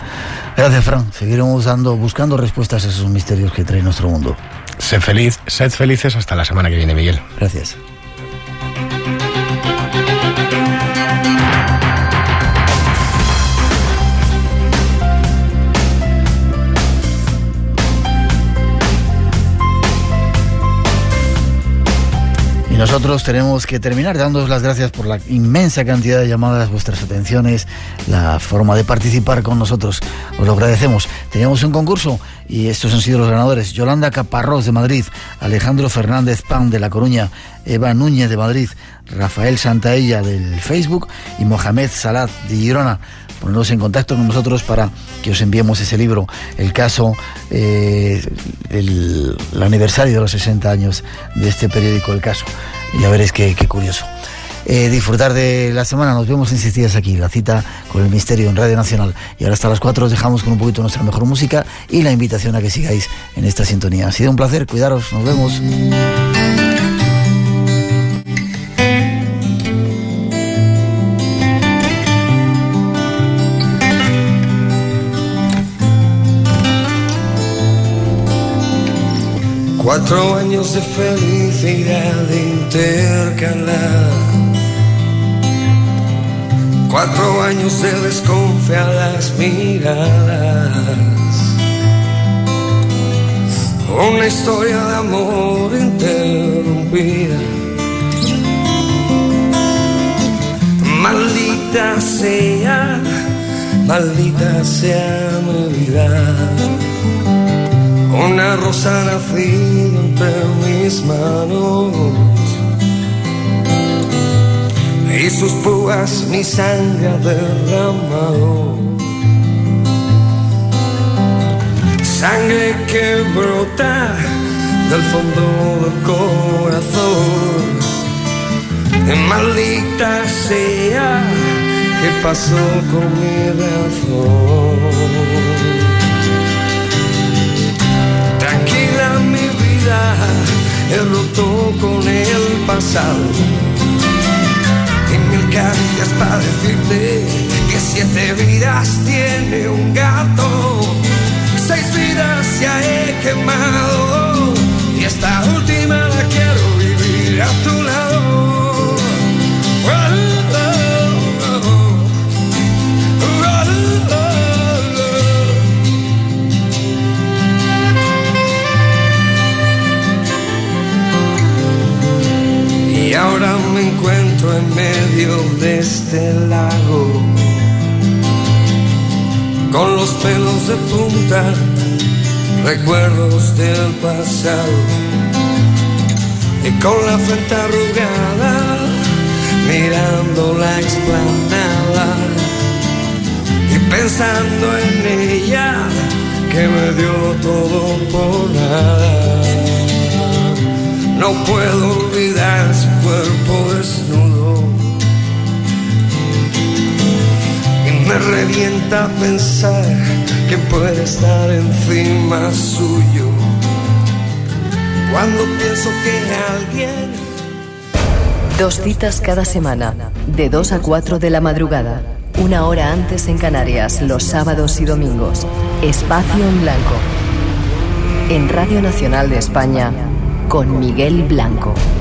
Gracias, Fran. Seguiremos dando, buscando respuestas a esos misterios que trae nuestro mundo. Sed feliz, sed felices hasta la semana que viene, Miguel. Gracias. Nosotros tenemos que terminar dándoos las gracias por la inmensa cantidad de llamadas, vuestras atenciones, la forma de participar con nosotros. Os lo agradecemos. Teníamos un concurso y estos han sido los ganadores. Yolanda Caparrós de Madrid, Alejandro Fernández Pan de La Coruña, Eva Núñez de Madrid, Rafael Santaella del Facebook y Mohamed Salat de Girona ponernos en contacto con nosotros para que os enviemos ese libro, el caso, eh, el, aniversario de los 60 años de este periódico El Caso. Ya veréis qué, qué curioso. Eh, disfrutar de la semana. Nos vemos en seis días aquí, la cita con el misterio en Radio Nacional. Y ahora hasta las 4 os dejamos con un poquito nuestra mejor música y la invitación a que sigáis en esta sintonía. Ha sido un placer, cuidaros, nos vemos. Cuatro años de felicidad intercalada. Cuatro años de desconfiadas miradas. Una historia de amor interrumpida. Maldita sea, maldita sea mi vida una rosa nacida entre mis manos y sus púas mi sangre ha derramado. sangre que brota del fondo del corazón. Maldita sea que pasó con mi razón. Vida, he roto con el pasado. Y mil caricias para decirte que siete vidas tiene un gato seis vidas ya he quemado y esta última Y ahora me encuentro en medio de este lago con los pelos de punta, recuerdos del pasado, y con la frente arrugada, mirando la explanada, y pensando en ella, que me dio todo por nada. No puedo olvidar su cuerpo desnudo me revienta pensar que puede estar encima suyo. Cuando pienso que alguien... Dos citas cada semana, de 2 a 4 de la madrugada, una hora antes en Canarias, los sábados y domingos. Espacio en Blanco. En Radio Nacional de España, con Miguel Blanco.